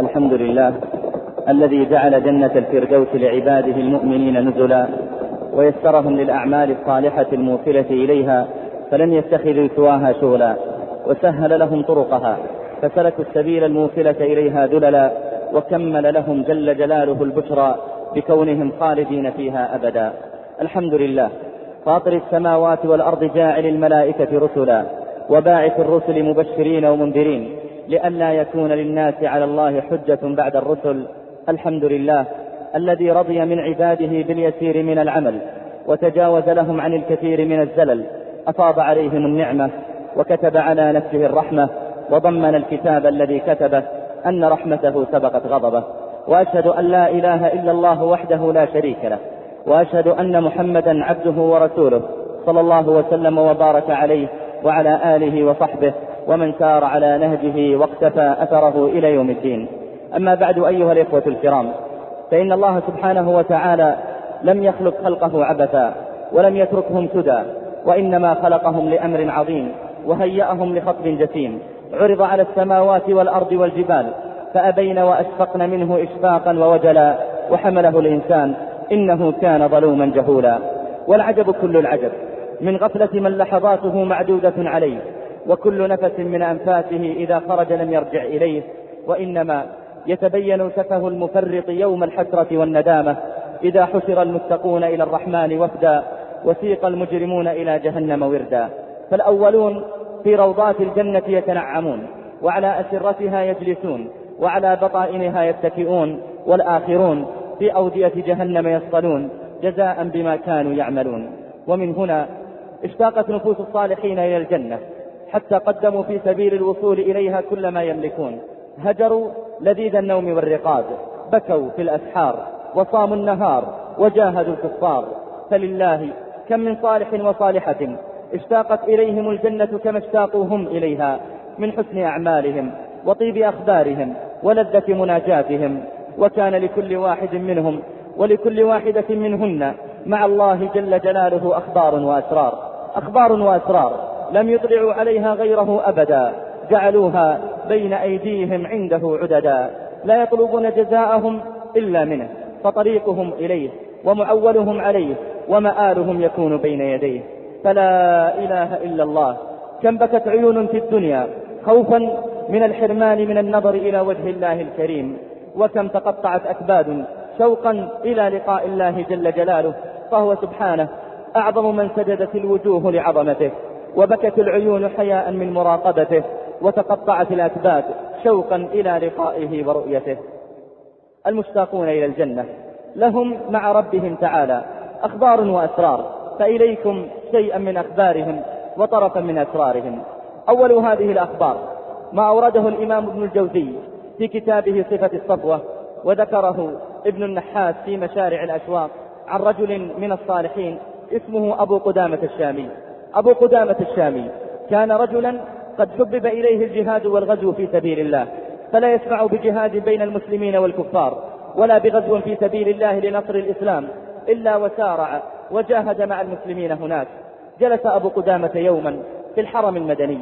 الحمد لله الذي جعل جنة الفردوس لعباده المؤمنين نزلا ويسرهم للأعمال الصالحة الموصلة إليها فلم يتخذوا سواها شغلا وسهل لهم طرقها فسلكوا السبيل الموصلة إليها ذللا وكمل لهم جل جلاله البشرى بكونهم خالدين فيها أبدا الحمد لله فاطر السماوات والأرض جاعل الملائكة رسلا وباعث الرسل مبشرين ومنذرين لئلا يكون للناس على الله حجة بعد الرسل. الحمد لله الذي رضي من عباده باليسير من العمل وتجاوز لهم عن الكثير من الزلل. أفاض عليهم النعمة وكتب على نفسه الرحمة وضمن الكتاب الذي كتبه أن رحمته سبقت غضبه. وأشهد أن لا إله إلا الله وحده لا شريك له وأشهد أن محمدا عبده ورسوله صلى الله وسلم وبارك عليه وعلى آله وصحبه ومن سار على نهجه واقتفى أثره إلى يوم الدين. أما بعد أيها الإخوة الكرام فإن الله سبحانه وتعالى لم يخلق خلقه عبثا ولم يتركهم سدى وإنما خلقهم لأمر عظيم وهيأهم لخطب جسيم. عرض على السماوات والأرض والجبال فأبين وأشفقن منه إشفاقا ووجلا وحمله الإنسان إنه كان ظلوما جهولا. والعجب كل العجب من غفلة من لحظاته معدودة عليه وكل نفس من أنفاسه إذا خرج لم يرجع إليه وإنما يتبين سفه المفرط يوم الحسرة والندامة إذا حشر المتقون إلى الرحمن وفدا وسيق المجرمون إلى جهنم وردا. فالأولون في روضات الجنة يتنعمون وعلى أسرتها يجلسون وعلى بطائنها يتكئون والآخرون في أودية جهنم يصطلون جزاء بما كانوا يعملون. ومن هنا اشتاقت نفوس الصالحين إلى الجنة. حتى قدموا في سبيل الوصول إليها كل ما يملكون. هجروا لذيذ النوم والرقاد بكوا في الأسحار وصاموا النهار وجاهدوا الكفار. فلله كم من صالح وصالحة اشتاقت إليهم الجنة كما اشتاقوا هم إليها من حسن أعمالهم وطيب أخبارهم ولذة مناجاتهم. وكان لكل واحد منهم ولكل واحدة منهن مع الله جل جلاله أخبار وأسرار. أخبار وأسرار. لم يطلعوا عليها غيره أبدا. جعلوها بين أيديهم عنده عددا. لا يطلبون جزاءهم إلا منه. فطريقهم إليه ومعولهم عليه ومآلهم يكون بين يديه. فلا إله إلا الله. كم بكت عيون في الدنيا خوفا من الحرمان من النظر إلى وجه الله الكريم. وكم تقطعت أكباد شوقا إلى لقاء الله جل جلاله. فهو سبحانه أعظم من سجدت الوجوه لعظمته. وبكت العيون حياء من مراقبته وتقطعت الأكباد شوقا إلى لقائه ورؤيته. المشتاقون إلى الجنة. لهم مع ربهم تعالى أخبار وأسرار فإليكم شيئا من أخبارهم وطرفا من أسرارهم. أول هذه الأخبار ما أورده الإمام ابن الجوزي في كتابه صفة الصفوة وذكره ابن النحاس في مشارع الأشواق عن رجل من الصالحين اسمه أبو قدامة الشامي. أبو قدامة الشامي. كان رجلا قد حبب إليه الجهاد والغزو في سبيل الله فلا يسمع بجهاد بين المسلمين والكفار ولا بغزو في سبيل الله لنصر الإسلام إلا وسارع وجاهد مع المسلمين هناك. جلس أبو قدامة يوما في الحرم المدني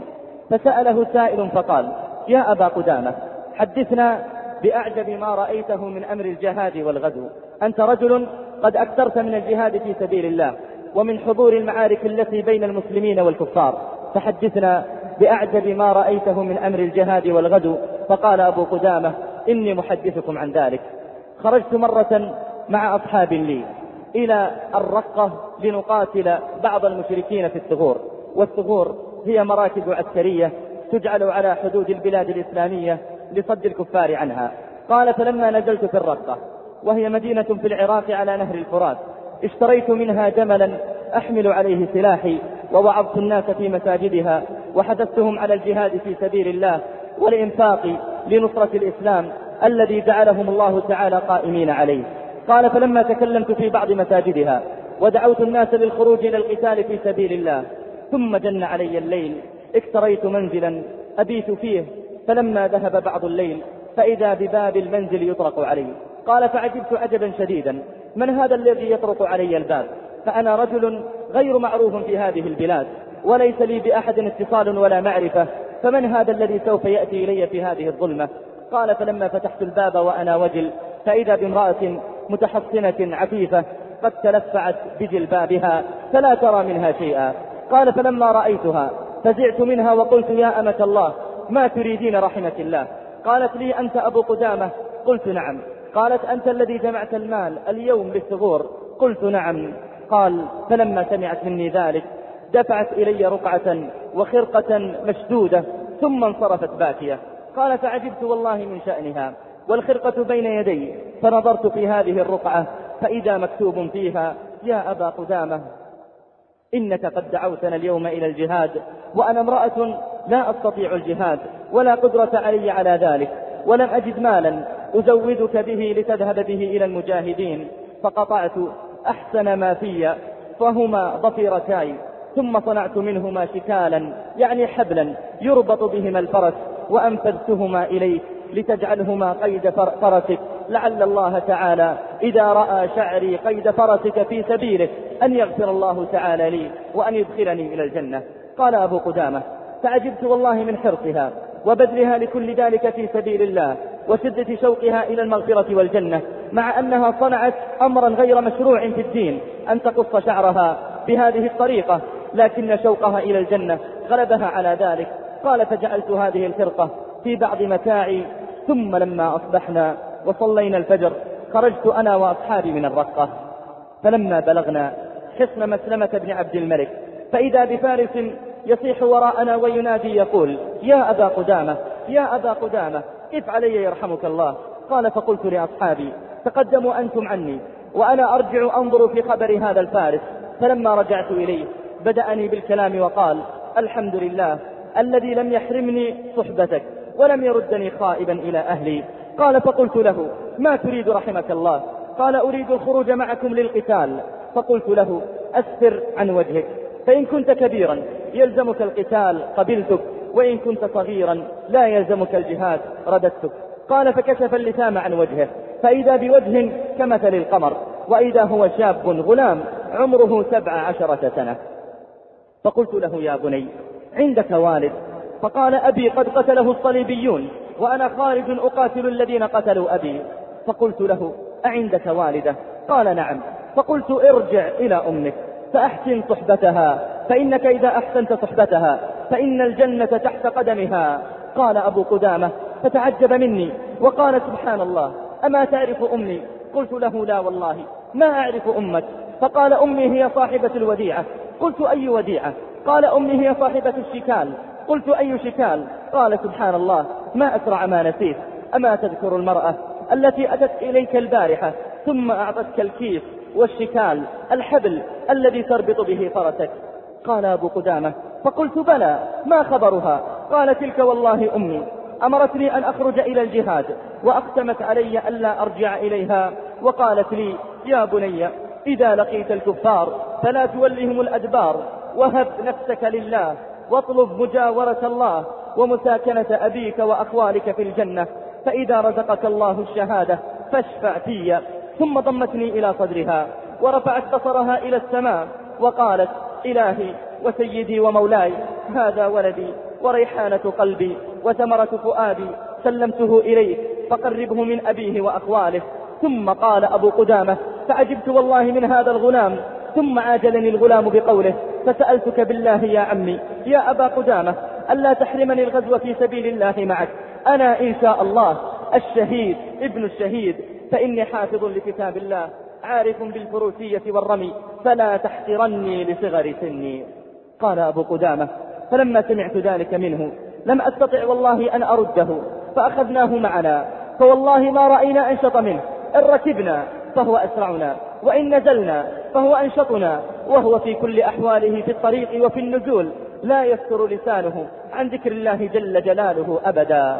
فسأله سائل فقال يا أبا قدامة حدثنا بأعجب ما رأيته من أمر الجهاد والغزو. أنت رجل قد أكثرت من الجهاد في سبيل الله ومن حضور المعارك التي بين المسلمين والكفار. فحدثنا بأعجب ما رأيته من أمر الجهاد والغدو فقال أبو قدامة إني محدثكم عن ذلك. خرجت مرة مع أصحاب لي إلى الرقة لنقاتل بعض المشركين في الثغور والثغور هي مراكز عسكرية تجعل على حدود البلاد الإسلامية لصد الكفار عنها. قال فلما نزلت في الرقة وهي مدينة في العراق على نهر الفرات اشتريت منها جملا أحمل عليه سلاحي ووعظت الناس في مساجدها وحثثتهم على الجهاد في سبيل الله والإنفاق لنصرة الإسلام الذي جعلهم الله تعالى قائمين عليه. قال فلما تكلمت في بعض مساجدها ودعوت الناس للخروج إلى القتال في سبيل الله ثم جن علي الليل اكتريت منزلا أبيت فيه فلما ذهب بعض الليل فإذا بباب المنزل يطرق علي. قال فعجبت عجبا شديدا من هذا الذي يطرق علي الباب؟ فأنا رجل غير معروف في هذه البلاد وليس لي بأحد اتصال ولا معرفة فمن هذا الذي سوف يأتي إلي في هذه الظلمة؟ قال فلما فتحت الباب وأنا وجل فإذا بامرأة متحصنة عفيفة قد تلفعت بجلبابها فلا ترى منها شيئا. قال فلما رأيتها فزعت منها وقلت يا أمة الله ما تريدين رحمة الله؟ قالت لي أنت أبو قدامة؟ قلت نعم. قالت أنت الذي جمعت المال اليوم للثغور؟ قلت نعم. قال فلما سمعت مني ذلك دفعت إلي رقعة وخرقة مشدودة ثم انصرفت باكية قال فعجبت والله من شأنها والخرقة بين يدي فنظرت في هذه الرقعة فإذا مكتوب فيها يا أبا قدامة إنك قد دعوتنا اليوم إلى الجهاد وأنا امرأة لا أستطيع الجهاد ولا قدرة علي على ذلك ولم أجد مالا. أزودك به لتذهب به إلى المجاهدين. فقطعت أحسن ما في فهما ضفيرتاي ثم صنعت منهما شكالا يعني حبلا يربط بهما الفرس وأنفذتهما إليك لتجعلهما قيد فرسك. لعل الله تعالى إذا رأى شعري قيد فرسك في سبيله أن يغفر الله تعالى لي وأن يدخلني إلى الجنة. قال أبو قدامة فعجبت والله من حرصها. وبذلها لكل ذلك في سبيل الله وشدة شوقها إلى المغفرة والجنة مع أنها صنعت أمرا غير مشروع في الدين أن تقص شعرها بهذه الطريقة لكن شوقها إلى الجنة غلبها على ذلك. قال فجعلت هذه الفرقة في بعض متاعي ثم لما أصبحنا وصلينا الفجر خرجت أنا وأصحابي من الرقة فلما بلغنا حصن مسلمة بن عبد الملك فإذا بفارس يصيح وراءنا وينادي يقول يا أبا قدامة يا أبا قدامة كيف علي يرحمك الله. قال فقلت لأصحابي تقدموا أنتم عني وأنا أرجع أنظر في خبر هذا الفارس. فلما رجعت إليه بدأني بالكلام وقال الحمد لله الذي لم يحرمني صحبتك ولم يردني خائبا إلى أهلي. قال فقلت له ما تريد رحمك الله؟ قال أريد الخروج معكم للقتال. فقلت له أسفر عن وجهك. فإن كنت كبيرا يلزمك القتال قبلتك وإن كنت صغيرا لا يلزمك الجهاد رددتك. قال فكشف اللثام عن وجهه. فإذا بوجه كمثل القمر وإذا هو شاب غلام عمره سبع عشرة سنة. فقلت له يا بني عندك والد؟ فقال أبي قد قتله الصليبيون وأنا خارج أقاتل الذين قتلوا أبي. فقلت له أعندك والدة؟ قال نعم. فقلت ارجع إلى أمك. فأحسن صحبتها فإنك إذا أحسنت صحبتها فإن الجنة تحت قدمها. قال أبو قدامة فتعجب مني؟ وقال سبحان الله أما تعرف أمي؟ قلت له لا والله ما أعرف أمك؟ فقال أمي هي صاحبة الوديعة. قلت أي وديعة؟ قال أمي هي صاحبة الشكال. قلت أي شكال؟ قال سبحان الله ما أسرع ما نسيت أما تذكر المرأة التي أتت إليك البارحة ثم أعطتك الكيس والشكال الحبل الذي تربط به فرسك. قال أبو قدامة فقلت بلى ما خبرها؟ قال تلك والله أمي. أمرتني أن أخرج إلى الجهاد وأقسمت علي ألا أرجع إليها. وقالت لي يا بني إذا لقيت الكفار فلا تولهم الأدبار وهب نفسك لله واطلب مجاورة الله ومساكنة أبيك وأخوالك في الجنة. فإذا رزقك الله الشهادة فاشفع في. ثم ضمتني إلى صدرها ورفعت بصرها إلى السماء وقالت إلهي وسيدي ومولاي هذا ولدي وريحانة قلبي وثمرة فؤادي سلمته إليك فقربه من أبيه وأخواله. ثم قال أبو قدامة فعجبت والله من هذا الغلام. ثم عاجلني الغلام بقوله فسألتك بالله يا عمي يا أبا قدامة ألا تحرمني الغزو في سبيل الله معك؟ أنا إن شاء الله الشهيد ابن الشهيد. فإني حافظ لكتاب الله عارف بالفروسية والرمي فلا تحقرني لصغر سني. قال أبو قدامة فلما سمعت ذلك منه لم أستطع والله أن أرده فأخذناه معنا فوالله ما رأينا أنشط منه إن ركبنا فهو أسرعنا وإن نزلنا فهو أنشطنا وهو في كل أحواله في الطريق وفي النزول لا يفتر لسانه عن ذكر الله جل جلاله أبدا.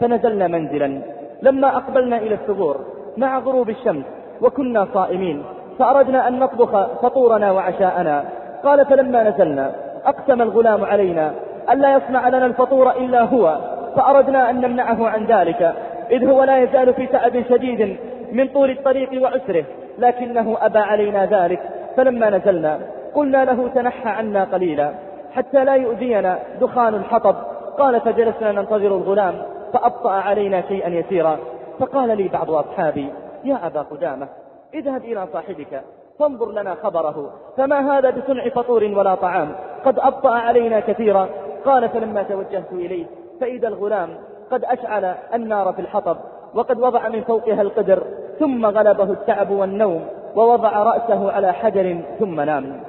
فنزلنا منزلا لما أقبلنا إلى الثغور مع غروب الشمس وكنا صائمين فأردنا أن نطبخ فطورنا وعشاءنا. قال فلما نزلنا أقسم الغلام علينا ألا يصنع لنا الفطور إلا هو فأردنا أن نمنعه عن ذلك إذ هو لا يزال في تعب شديد من طول الطريق وعسره لكنه أبى علينا ذلك. فلما نزلنا قلنا له تنحى عنا قليلا حتى لا يؤذينا دخان الحطب. قال فجلسنا ننتظر الغلام فأبطأ علينا شيئا يسيرا. فقال لي بعض أصحابي يا أبا قدامة اذهب إلى صاحبك فانظر لنا خبره فما هذا بصنع فطور ولا طعام قد أبطأ علينا كثيرا. قال فلما توجهت إليه فإذا الغلام قد أشعل النار في الحطب وقد وضع من فوقها القدر ثم غلبه التعب والنوم ووضع رأسه على حجر ثم نام.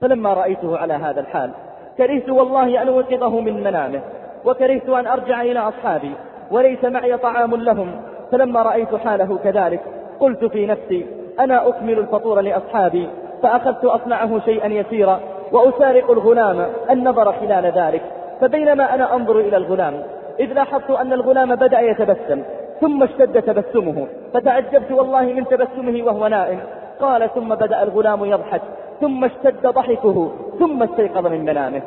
فلما رأيته على هذا الحال كرهت والله أن أوقظه من منامه وكرهت أن أرجع إلى أصحابي وليس معي طعام لهم. فلما رأيت حاله كذلك قلت في نفسي أنا أكمل الفطور لأصحابي فأخذت أصنعه شيئا يسيرا وأسارق الغلام النظر خلال ذلك. فبينما أنا أنظر إلى الغلام إذ لاحظت أن الغلام بدأ يتبسم ثم اشتد تبسمه فتعجبت والله من تبسمه وهو نائم. قال ثم بدأ الغلام يضحك ثم اشتد ضحكه ثم استيقظ من منامه.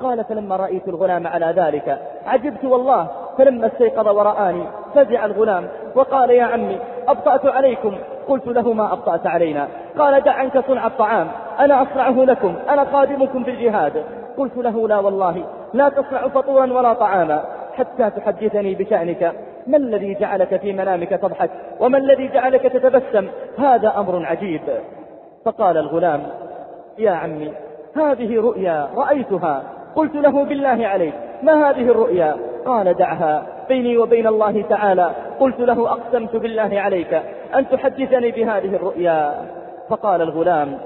قال فلما رأيت الغلام على ذلك عجبت والله فلما استيقظ ورآني فزع الغلام وقال يا عمي أبطأت عليكم. قلت له ما أبطأت علينا. قال دع عنك صنع الطعام أنا أصنعه لكم أنا قادمكم في الجهاد قلت له لا والله لا تصنع فطورا ولا طعاما حتى تحدثني بشأنك. ما الذي جعلك في منامك تضحك وما الذي جعلك تتبسم؟ هذا أمر عجيب. فقال الغلام يا عمي هذه رؤيا رأيتها قلت له بالله عليك. ما هذه الرؤيا؟ قال دعها. بيني وبين الله تعالى. قلت له أقسمت بالله عليك أن تحدثني بهذه الرؤيا. فقال الغلام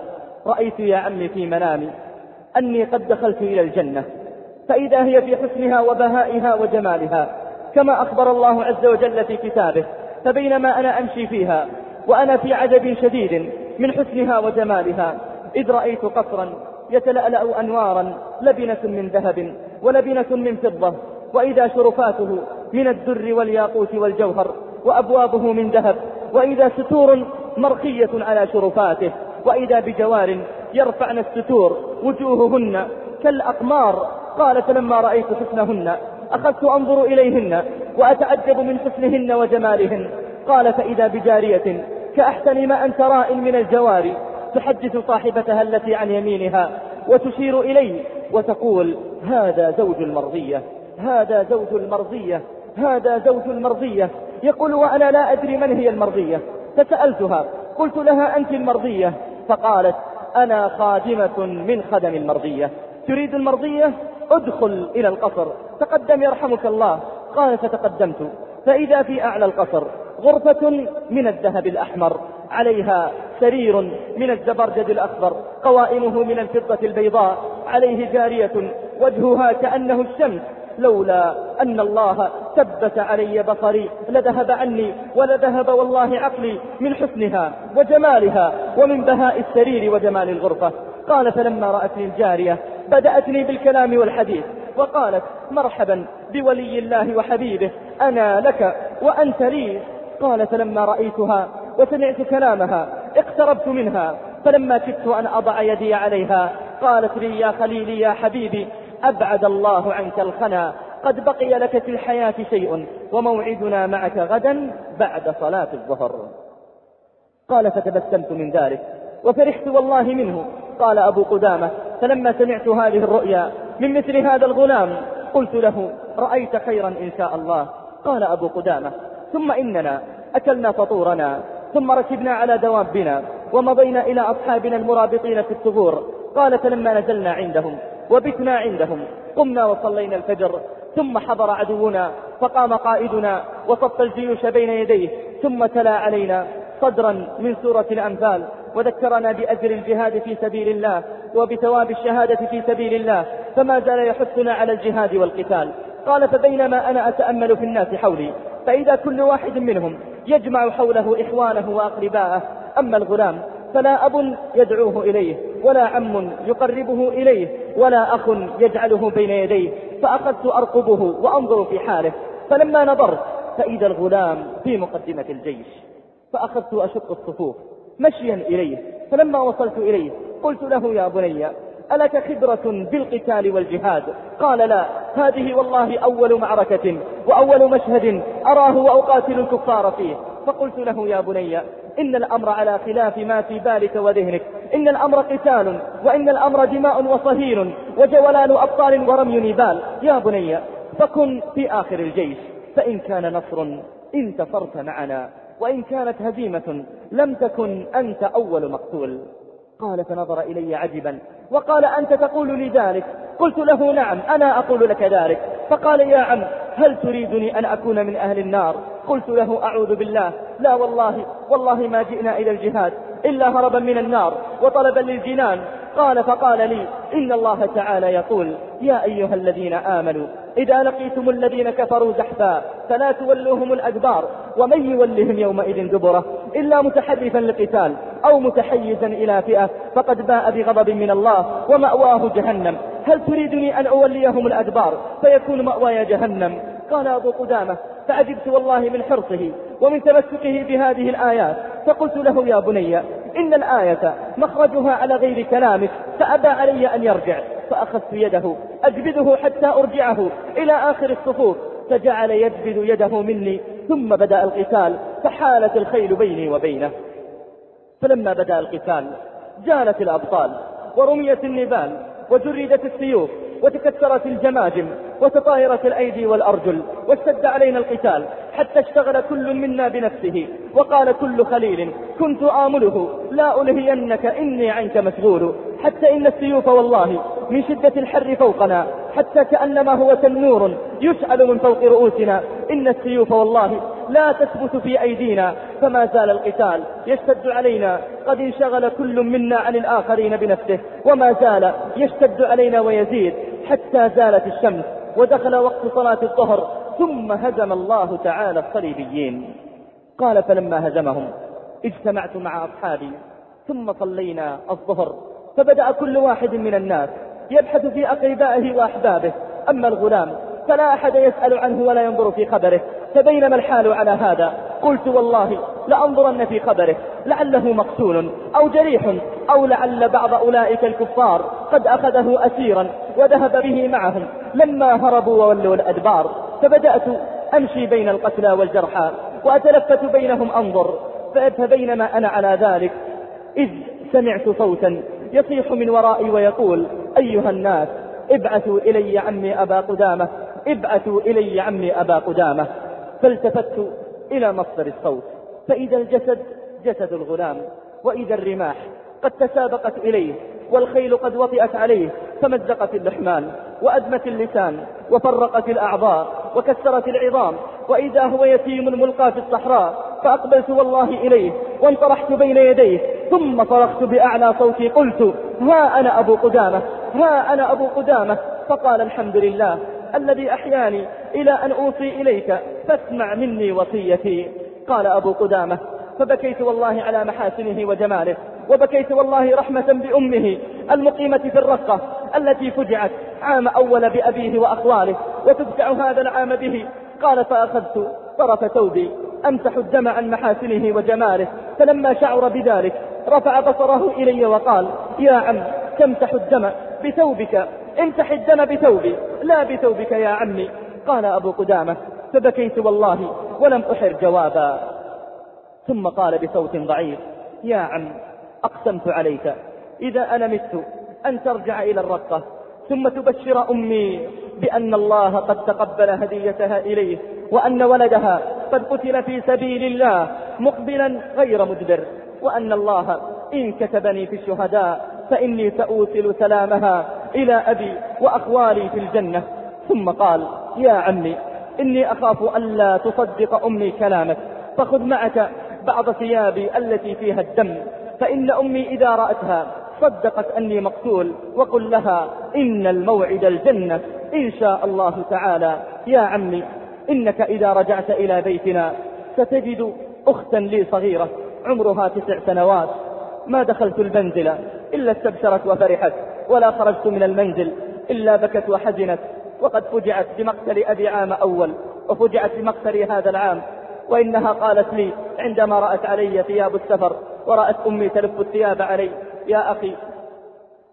رأيت يا عمي في منامي أني قد دخلت إلى الجنة فإذا هي في حسنها وبهائها وجمالها كما أخبر الله عز وجل في كتابه فبينما أنا أمشي فيها وأنا في عجب شديد من حسنها وجمالها إذ رأيت قصرا يتلألأ أنوارا لبنة من ذهب ولبنة من فضة وإذا شرفاته من الدر والياقوت والجوهر وأبوابه من ذهب وإذا ستور مرخية على شرفاته وإذا بجوار يرفعن الستور وجوههن كالأقمار. قال فلما رأيت حسنهن أخذت أنظر إليهن وأتعجب من حسنهن وجمالهن. قال فإذا بجارية كأحسن ما أنت راء من الجوار تحدث صاحبتها التي عن يمينها وتشير إليه وتقول هذا زوج المرضية هذا زوج المرضية هذا زوج المرضية. يقول وأنا لا أدري من هي المرضية. فسألتها قلت لها أنت المرضية. فقالت أنا خادمة من خدم المرضية. تريد المرضية؟ ادخل إلى القصر تقدم يرحمك الله. قال فتقدمت فإذا في أعلى القصر غرفة من الذهب الأحمر عليها سرير من الزبرجد الأخضر قوائمه من الفضة البيضاء عليه جارية وجهها كأنه الشمس لولا أن الله ثبت علي بصري لذهب عني ولذهب والله عقلي من حسنها وجمالها ومن بهاء السرير وجمال الغرفة. قال فلما رأتني الجارية بدأتني بالكلام والحديث وقالت مرحبا بولي الله وحبيبه أنا لك وأنت لي قال فلما رأيتها وسمعت كلامها اقتربت منها فلما كدت أن أضع يدي عليها قالت لي يا خليلي يا حبيبي أبعد الله عنك الخنا قد بقي لك في الحياة شيء وموعدنا معك غدا بعد صلاة الظهر. قال فتبسمت من ذلك وفرحت والله منه. قال أبو قدامة فلما سمعت هذه الرؤيا من مثل هذا الغلام قلت له رأيت خيرا إن شاء الله. قال أبو قدامة ثم إننا أكلنا فطورنا ثم ركبنا على دوابنا ومضينا إلى أصحابنا المرابطين في الثغور. قال فلما نزلنا عندهم وبتنا عندهم قمنا وصلينا الفجر ثم حضر عدونا فقام قائدنا وصف الجيوش بين يديه ثم تلا علينا صدرا من سورة الأنفال وذكرنا بأجر الجهاد في سبيل الله وبثواب الشهادة في سبيل الله فما زال يحثنا على الجهاد والقتال. قال فبينما أنا أتأمل في الناس حولي فإذا كل واحد منهم يجمع حوله إخوانه وأقرباءه أما الغلام فلا أب يدعوه إليه ولا عم يقربه إليه ولا أخ يجعله بين يديه فأخذت أرقبه وأنظر في حاله فلما نظرت فإذا الغلام في مقدمة الجيش فأخذت أشق الصفوف مشيا إليه فلما وصلت إليه قلت له يا بني ألك خبرة بالقتال والجهاد؟ قال لا هذه والله أول معركة وأول مشهد أراه وأقاتل الكفار فيه. فقلت له يا بني إن الأمر على خلاف ما في بالك وذهنك. إن الأمر قتال وإن الأمر دماء وصهيل وجولان أبطال ورمي نبال. يا بني فكن في آخر الجيش فإن كان نصر انتصرت معنا. وإن كانت هزيمة لم تكن أنت أول مقتول. قال فنظر إلي عجبا وقال أنت تقول لي ذلك؟ قلت له نعم أنا أقول لك ذلك. فقال يا عم هل تريدني أن أكون من أهل النار؟ قلت له أعوذ بالله. لا والله والله ما جئنا إلى الجهاد إلا هربا من النار وطلبا للجنان. قال فقال لي إن الله تعالى يقول يا أيها الذين آمنوا إذا لقيتم الذين كفروا زحفا فلا تولوهم الأدبار ومن يولهم يومئذ دبره إلا متحرفا لقتال أو متحيزا إلى فئة فقد باء بغضب من الله ومأواه جهنم. هل تريدني أن أوليهم الأدبار فيكون مأواي جهنم؟ قال أبو قدامة فعجبت والله من حرصه ومن تمسكه بهذه الآيات. فقلت له يا بني إن الآية مخرجها على غير كلامك فأبى علي أن يرجع. فأخذت يده أجبده حتى أرجعه إلى آخر الصفوف فجعل يجبد يده مني ثم بدأ القتال فحالت الخيل بيني وبينه. فلما بدأ القتال جالت الأبطال ورميت النبال وجردت السيوف وتكسرت الجماجم وتطايرت الأيدي والأرجل واشتد علينا القتال حتى اشتغل كل منا بنفسه وقال كل خليل كنت آمله لا ألهينك إني عنك مشغول. حتى إن السيوف والله من شدة الحر فوقنا حتى كأنما هو تنور يشعل من فوق رؤوسنا. إن السيوف والله لا تثبت في أيدينا فما زال القتال يشتد علينا. قد انشغل كل منا عن الآخرين بنفسه وما زال يشتد علينا ويزيد حتى زالت الشمس ودخل وقت صلاة الظهر ثم هزم الله تعالى الصليبيين. قال فلما هزمهم اجتمعت مع أصحابي ثم صلينا الظهر. فبدأ كل واحد من الناس يبحث في أقربائه وأحبابه. أما الغلام فلا أحد يسأل عنه ولا ينظر في خبره. فبينما الحال على هذا قلت والله لأنظرن في خبره. لعله مقتول أو جريح أو لعل بعض أولئك الكفار قد أخذه أسيرا وذهب به معهم. لما هربوا وولوا الأدبار فبدأت أمشي بين القتلى والجرحى وأتلفت بينهم أنظر. فبينما أنا على ذلك إذ سمعت صوتا يصيح من ورائي ويقول أيها الناس ابعثوا إلي عمي أبا قدامة ابعثوا إلي عمي أبا قدامة. فالتفت إلى مصدر الصوت فإذا الجسد جسد الغلام وإذا الرماح قد تسابقت إليه والخيل قد وطئت عليه فمزقت اللحمان. وأدمت اللسان وفرقت الأعضاء وكسرت العظام وإذا هو يتيم ملقى في الصحراء فأقبلت والله إليه وانطرحت بين يديه ثم صرخت بأعلى صوتي قلت ها أنا أبو قدامة ها أنا أبو قدامة. فقال الحمد لله الذي أحياني إلى أن أوصي إليك فاسمع مني وصيتي. قال أبو قدامة فبكيت والله على محاسنه وجماله وبكيت والله رحمة بأمه المقيمة في الرقة التي فجعت عام أول بأبيه وأخواله وتفجع هذا العام به. قال فأخذت طرف ثوبي أمسح الدم عن محاسنه وجماله فلما شعر بذلك رفع بصره إلي وقال يا عم تمسح الدم بثوبك امسح الدم بثوبي لا بثوبك يا عمي. قال أبو قدامة فبكيت والله ولم أحر جوابا. ثم قال بصوت ضعيف يا عم أقسمت عليك. إذا أنا مت أن ترجع إلى الرقة ثم تبشر أمي بأن الله قد تقبل هديتها إليه وأن ولدها قد قتل في سبيل الله مقبلا غير مدبر وأن الله إن كتبني في الشهداء فإني سأوصل سلامها إلى أبي وأخوالي في الجنة. ثم قال يا عمي إني أخاف ألا تصدق أمي كلامك فخذ معك بعض ثيابي التي فيها الدم فإن أمي إذا رأتها صدقت أني مقتول وقل لها إن الموعد الجنة إن شاء الله تعالى. يا عمي إنك إذا رجعت إلى بيتنا ستجد أختا لي صغيرة عمرها تسع سنوات. ما دخلت المنزل إلا استبشرت وفرحت ولا خرجت من المنزل إلا بكت وحزنت. وقد فجعت بمقتل أبي عام أول وفجعت بمقتل هذا العام وإنها قالت لي عندما رأت علي ثياب السفر ورأت أمي تلف الثياب علي يا أخي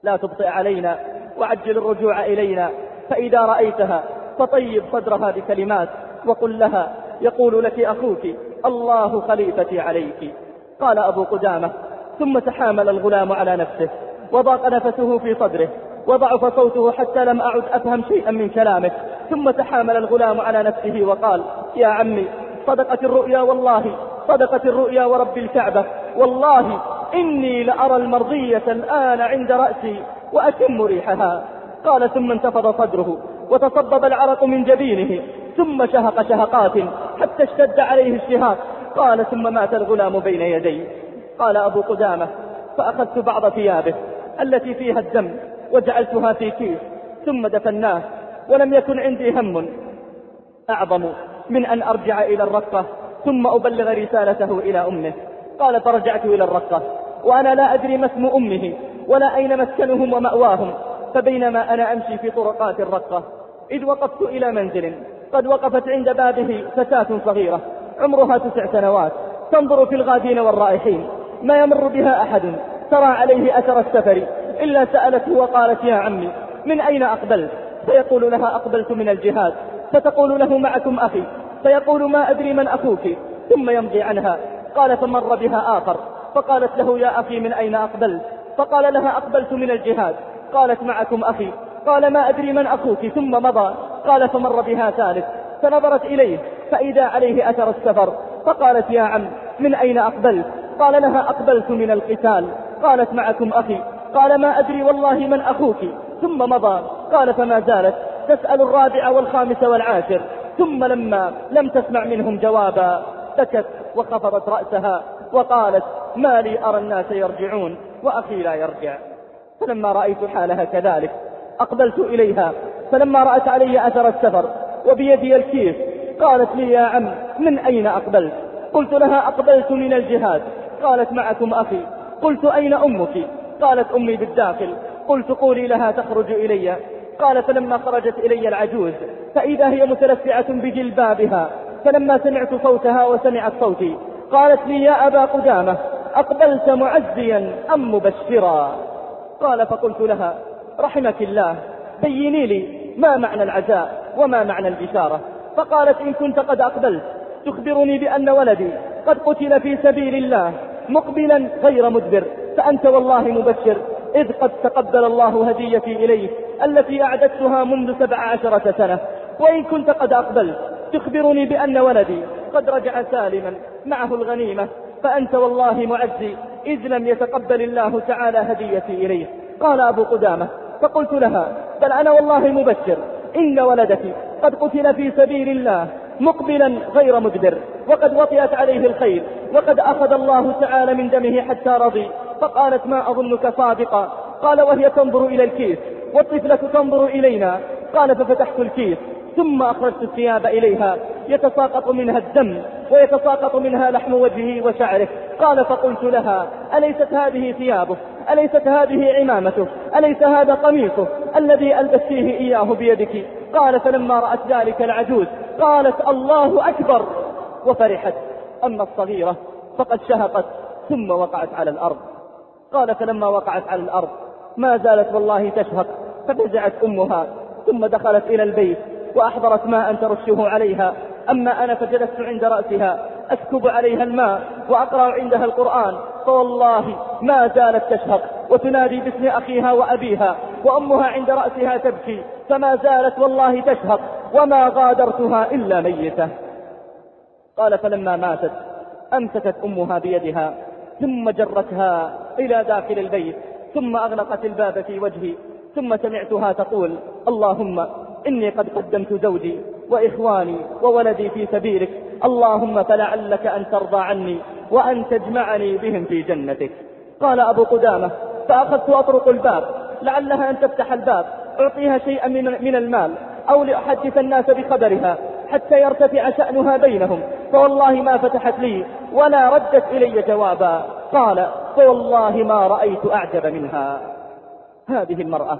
لا تبطئ علينا وعجل الرجوع إلينا. فإذا رأيتها فطيب صدرها بكلمات وقل لها يقول لك أخوك الله خليفتي عليك. قال أبو قدامة ثم تحامل الغلام على نفسه وضاق نفسه في صدره وضعف صوته حتى لم أعد أفهم شيئا من كلامه. ثم تحامل الغلام على نفسه وقال يا عمي صدقت الرؤيا والله صدقت الرؤيا ورب الكعبة. والله إني لأرى المرضية الآن عند رأسي وأتم ريحها. قال ثم انتفض صدره وتصبب العرق من جبينه ثم شهق شهقات حتى اشتد عليه الشهاق. قال ثم مات الغلام بين يدي. قال أبو قدامة فأخذت بعض ثيابه التي فيها الدم وجعلتها في كيس ثم دفناه ولم يكن عندي هم. أعظم من أن أرجع إلى الرقة ثم أبلغ رسالته إلى أمه. قال فرجعت إلى الرقة وأنا لا أدري ما اسم أمه ولا أين مسكنهم ومأواهم فبينما أنا أمشي في طرقات الرقة. إذ وقفت إلى منزل قد وقفت عند بابه فتاة صغيرة عمرها تسع سنوات تنظر في الغادين والرائحين. ما يمر بها أحد ترى عليه أثر السفر إلا سألته وقالت يا عمي من أين أقبلت؟ فيقول لها أقبلت من الجهاد. فتقول له معكم أخي فيقول ما أدري من أخوك ثم يمضي عنها. قال فمر بها آخر فقالت له يا أخي من أين أقبلت؟ فقال لها أقبلت من الجهاد. قالت معكم أخي قال ما أدري من أخوك ثم مضى. قال فمر بها ثالث فنظرت إليه فإذا عليه أثر السفر. فقالت يا عم من أين أقبلت؟ قال لها أقبلت من القتال. قالت معكم أخي قال ما أدري والله من أخوك ثم مضى. قال فما زالت. تسأل الرابع والخامس والعاشر ثم لما لم تسمع منهم جوابا بكت وخفضت رأسها وقالت ما لي أرى الناس يرجعون وأخي لا يرجع. فلما رأيت حالها كذلك أقبلت إليها فلما رأت علي أثر السفر وبيدي الكيس قالت لي يا عم من أين أقبلت؟ قلت لها أقبلت من الجهاد. قالت معكم أخي. قلت أين أمك؟ قالت أمي بالداخل. قلت قولي لها تخرج إلي. قال فلما خرجت إلي العجوز فإذا هي متلفعة بجلبابها. فلما سمعت صوتها وسمعت صوتي قالت لي يا أبا قدامة أقبلت معزيا أم مبشرا؟ قال فقلت لها رحمك الله بيني لي ما معنى العزاء وما معنى البشارة. فقالت إن كنت قد أقبلت تخبرني بأن ولدي قد قتل في سبيل الله مقبلا غير مدبر فأنت والله مبشر إذ قد تقبل الله هديتي إليه التي أعددتها منذ سبع عشرة سنة. وإن كنت قد أقبلت تخبرني بأن ولدي قد رجع سالما معه الغنيمة فأنت والله معزي إذ لم يتقبل الله تعالى هديتي إليه. قال أبو قدامة فقلت لها بل أنا والله مبشر إن ولدك قد قتل في سبيل الله مقبلا غير مدبر وقد وطئت عليه الخيل وقد أخذ الله تعالى من دمه حتى رضي. فقالت ما أظنك صادقا قال وهي تنظر إلى الكيس. والطفلة تنظر إلينا. قال ففتحت الكيس. ثم أخرجت الثياب إليها. يتساقط منها الدم ويتساقط منها لحم وجهه وشعره. قال فقلت لها أليست هذه ثيابه أليست هذه عمامته أليس هذا قميصه الذي ألبسيه إياه بيدك؟ قال فلما رأت ذلك العجوز قالت الله أكبر. وفرحت. أما الصغيرة فقد شهقت ثم وقعت على الأرض. قال فلما وقعت على الأرض ما زالت والله تشهق ففزعت أمها ثم دخلت إلى البيت. وأحضرت ماء ترشه عليها. أما أنا فجلست عند رأسها أسكب عليها الماء وأقرأ عندها القرآن. فوالله ما زالت تشهق وتنادي باسم أخيها وأبيها وأمها عند رأسها تبكي. فما زالت والله تشهق وما غادرتها إلا ميتة. قال فلما ماتت أمسكت أمها بيدها ثم جرتها إلى داخل البيت ثم أغلقت الباب في وجهي ثم سمعتها تقول اللهم إني قد قدمت زوجي وإخواني وولدي في سبيلك. اللهم فلعلك أن ترضى عني وأن تجمعني بهم في جنتك. قال أبو قدامة فأخذت أطرق الباب. لعلها أن تفتح الباب. أعطيها شيئا من, من المال أو لأحدث الناس بخبرها حتى يرتفع شأنها بينهم. فوالله ما فتحت لي ولا ردت إلي جوابا. قال فوالله ما رأيت أعجب منها. هذه المرأة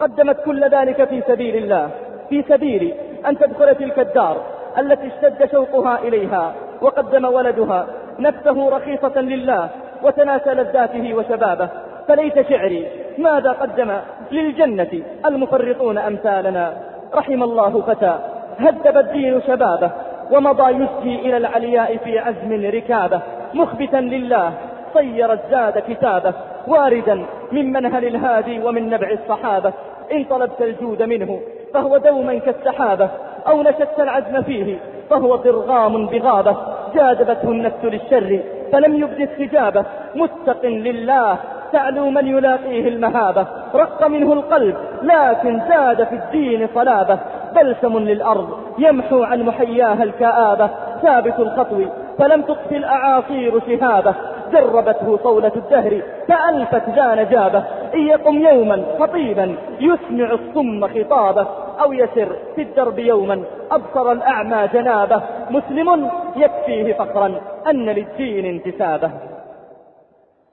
قدمت كل ذلك في سبيل الله. في سبيل أن تدخل تلك الدار التي اشتد شوقها إليها وقدم ولدها نفسه رخيصة لله وتناسى لذاته وشبابه. فليت شعري ماذا قدم للجنة المفرطون أمثالنا؟ رحم الله فتى هذب الدين شبابه ومضى يسجي إلى العلياء في عزم ركابه. مخبتا لله صير الزاد كتابه واردا من منهل الهادي ومن نبع الصحابة. إن طلبت الجود منه فهو دوما كالسحابة أو نشدت العزم فيه فهو ضرغام بغابة جاذبته النفس للشر فلم يبد استجابة متق لله تعلو من يلاقيه المهابة. رق منه القلب لكن زاد في الدين صلابة. بلسم للأرض يمحو عن محياها الكآبة. ثابت الخطو فلم تطفي الأعاصير شهابة. جربته صولة الدهر فألفت ذا نجابة إن يقم يوما خطيبا يسمع الصم خطابه أو يسر في الدرب يوما أبصر الأعمى جنابه مسلم يكفيه فقرا أن للدين انتسابه.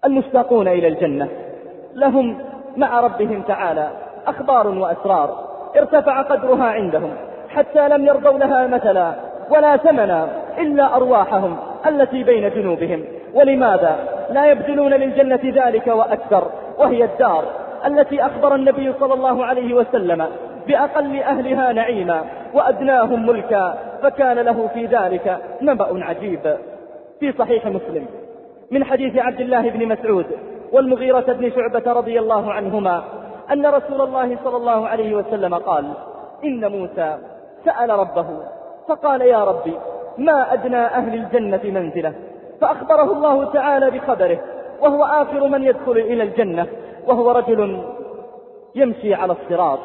المشتاقون إلى الجنة لهم مع ربهم تعالى أخبار وأسرار ارتفع قدرها عندهم حتى لم يرضوا لها مثلا ولا ثمنا إلا أرواحهم التي بين جنوبهم. ولماذا؟ لا يبذلون للجنة ذلك وأكثر وهي الدار التي أخبر النبي صلى الله عليه وسلم بأقل أهلها نعيما وأدناهم ملكا فكان له في ذلك نبأ عجيب. في صحيح مسلم من حديث عبد الله بن مسعود والمغيرة بن شعبة رضي الله عنهما أن رسول الله صلى الله عليه وسلم قال إن موسى سأل ربه فقال يا ربي ما أدنى أهل الجنة منزلة؟ فأخبره الله تعالى بخبره وهو آخر من يدخل إلى الجنة وهو رجل يمشي على الصراط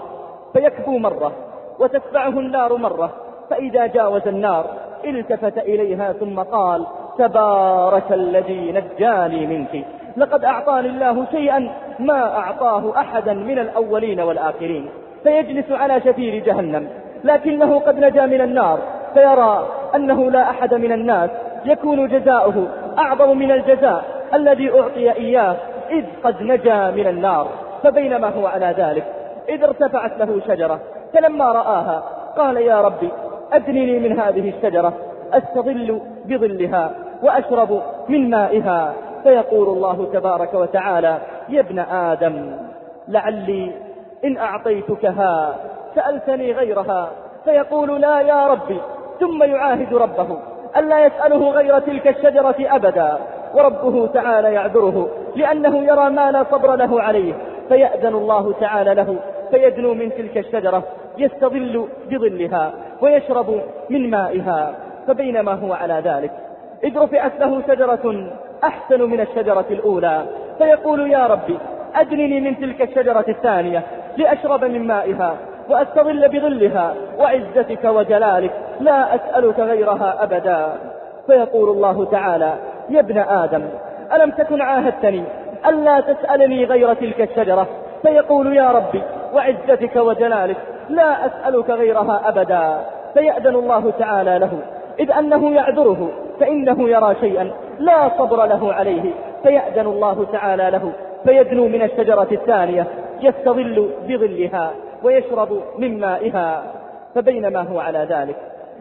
فيكبو مرة وتتبعه النار مرة فإذا جاوز النار التفت إليها ثم قال تبارك الذي نجاني منك. لقد أعطاني الله شيئا ما أعطاه أحدا من الأولين والآخرين. فيجلس على شفير جهنم لكنه قد نجا من النار فيرى أنه لا أحد من الناس يكون جزاؤه أعظم من الجزاء الذي أعطي إياه إذ قد نجا من النار. فبينما هو على ذلك إذ ارتفعت له شجرة فلما رآها قال يا ربي أدنني من هذه الشجرة أستظل بظلها وأشرب من مائها. فيقول الله تبارك وتعالى يا ابن آدم لعلي إن أعطيتكها سألتني غيرها. فيقول لا يا ربي ثم يعاهد ربه. ألا يسأله غير تلك الشجرة أبدا. وربه تعالى يعذره لأنه يرى ما لا صبر له عليه. فيأذن الله تعالى له فيدنو من تلك الشجرة يستظل بظلها ويشرب من مائها. فبينما هو على ذلك إذ رفعت له شجرة أحسن من الشجرة الأولى. فيقول يا ربي أدنني من تلك الشجرة الثانية لأشرب من مائها. وأستظل بظلها وعزتك وجلالك لا أسألك غيرها أبدا. فيقول الله تعالى يا ابن آدم ألم تكن عاهدتني ألا تسألني غير تلك الشجرة؟ فيقول يا ربي وعزتك وجلالك لا أسألك غيرها أبدا. فيأذن الله تعالى له إذ أنه يعذره فإنه يرى شيئا لا صبر له عليه. فيأذن الله تعالى له فيدنو من الشجرة الثانية يستظل بظلها. ويشرب من مائها فبينما هو على ذلك.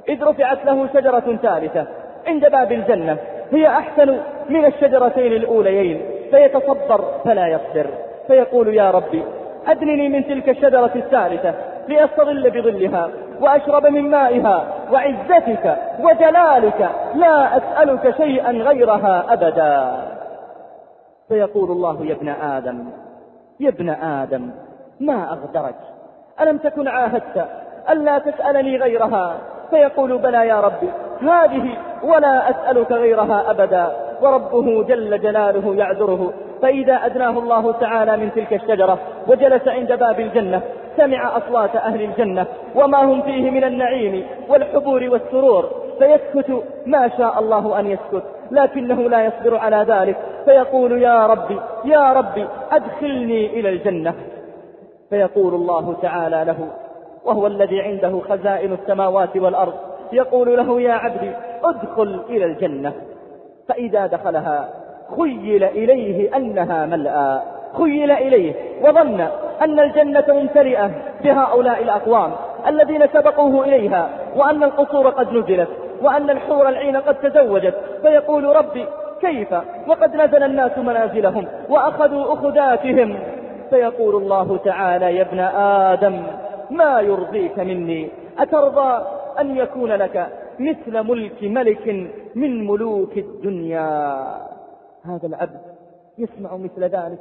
إذ رفعت له شجرة ثالثة عند باب الجنة هي أحسن من الشجرتين الأوليين فيتصبر فلا يصبر. فيقول يا ربي أدنني من تلك الشجرة الثالثة لأستظل بظلها وأشرب من مائها وعزتك وجلالك لا أسألك شيئا غيرها أبدا. فيقول الله يا ابن آدم يا ابن آدم ما أغدرك؟ ألم تكن عاهدت ألا تسألني غيرها؟ فيقول بلى يا ربي هذه ولا أسألك غيرها أبدا. وربه جل جلاله يعذره. فإذا أدناه الله تعالى من تلك الشجرة وجلس عند باب الجنة سمع أصوات أهل الجنة وما هم فيه من النعيم والحبور والسرور. فيسكت ما شاء الله أن يسكت لكنه لا يصبر على ذلك. فيقول يا ربي يا ربي أدخلني إلى الجنة. فيقول الله تعالى له وهو الذي عنده خزائن السماوات والأرض يقول له يا عبدي ادخل إلى الجنة. فإذا دخلها خيل إليه أنها ملأى خيل إليه وظن أن الجنة ممتلئة بهؤلاء الأقوام الذين سبقوه إليها وأن القصور قد نزلت وأن الحور العين قد تزوجت. فيقول ربي كيف؟ وقد نزل الناس منازلهم وأخذوا أخذاتهم. فيقول الله تعالى يا ابن آدم ما يرضيك مني؟ أترضى أن يكون لك مثل ملك ملك من ملوك الدنيا. هذا العبد يسمع مثل ذلك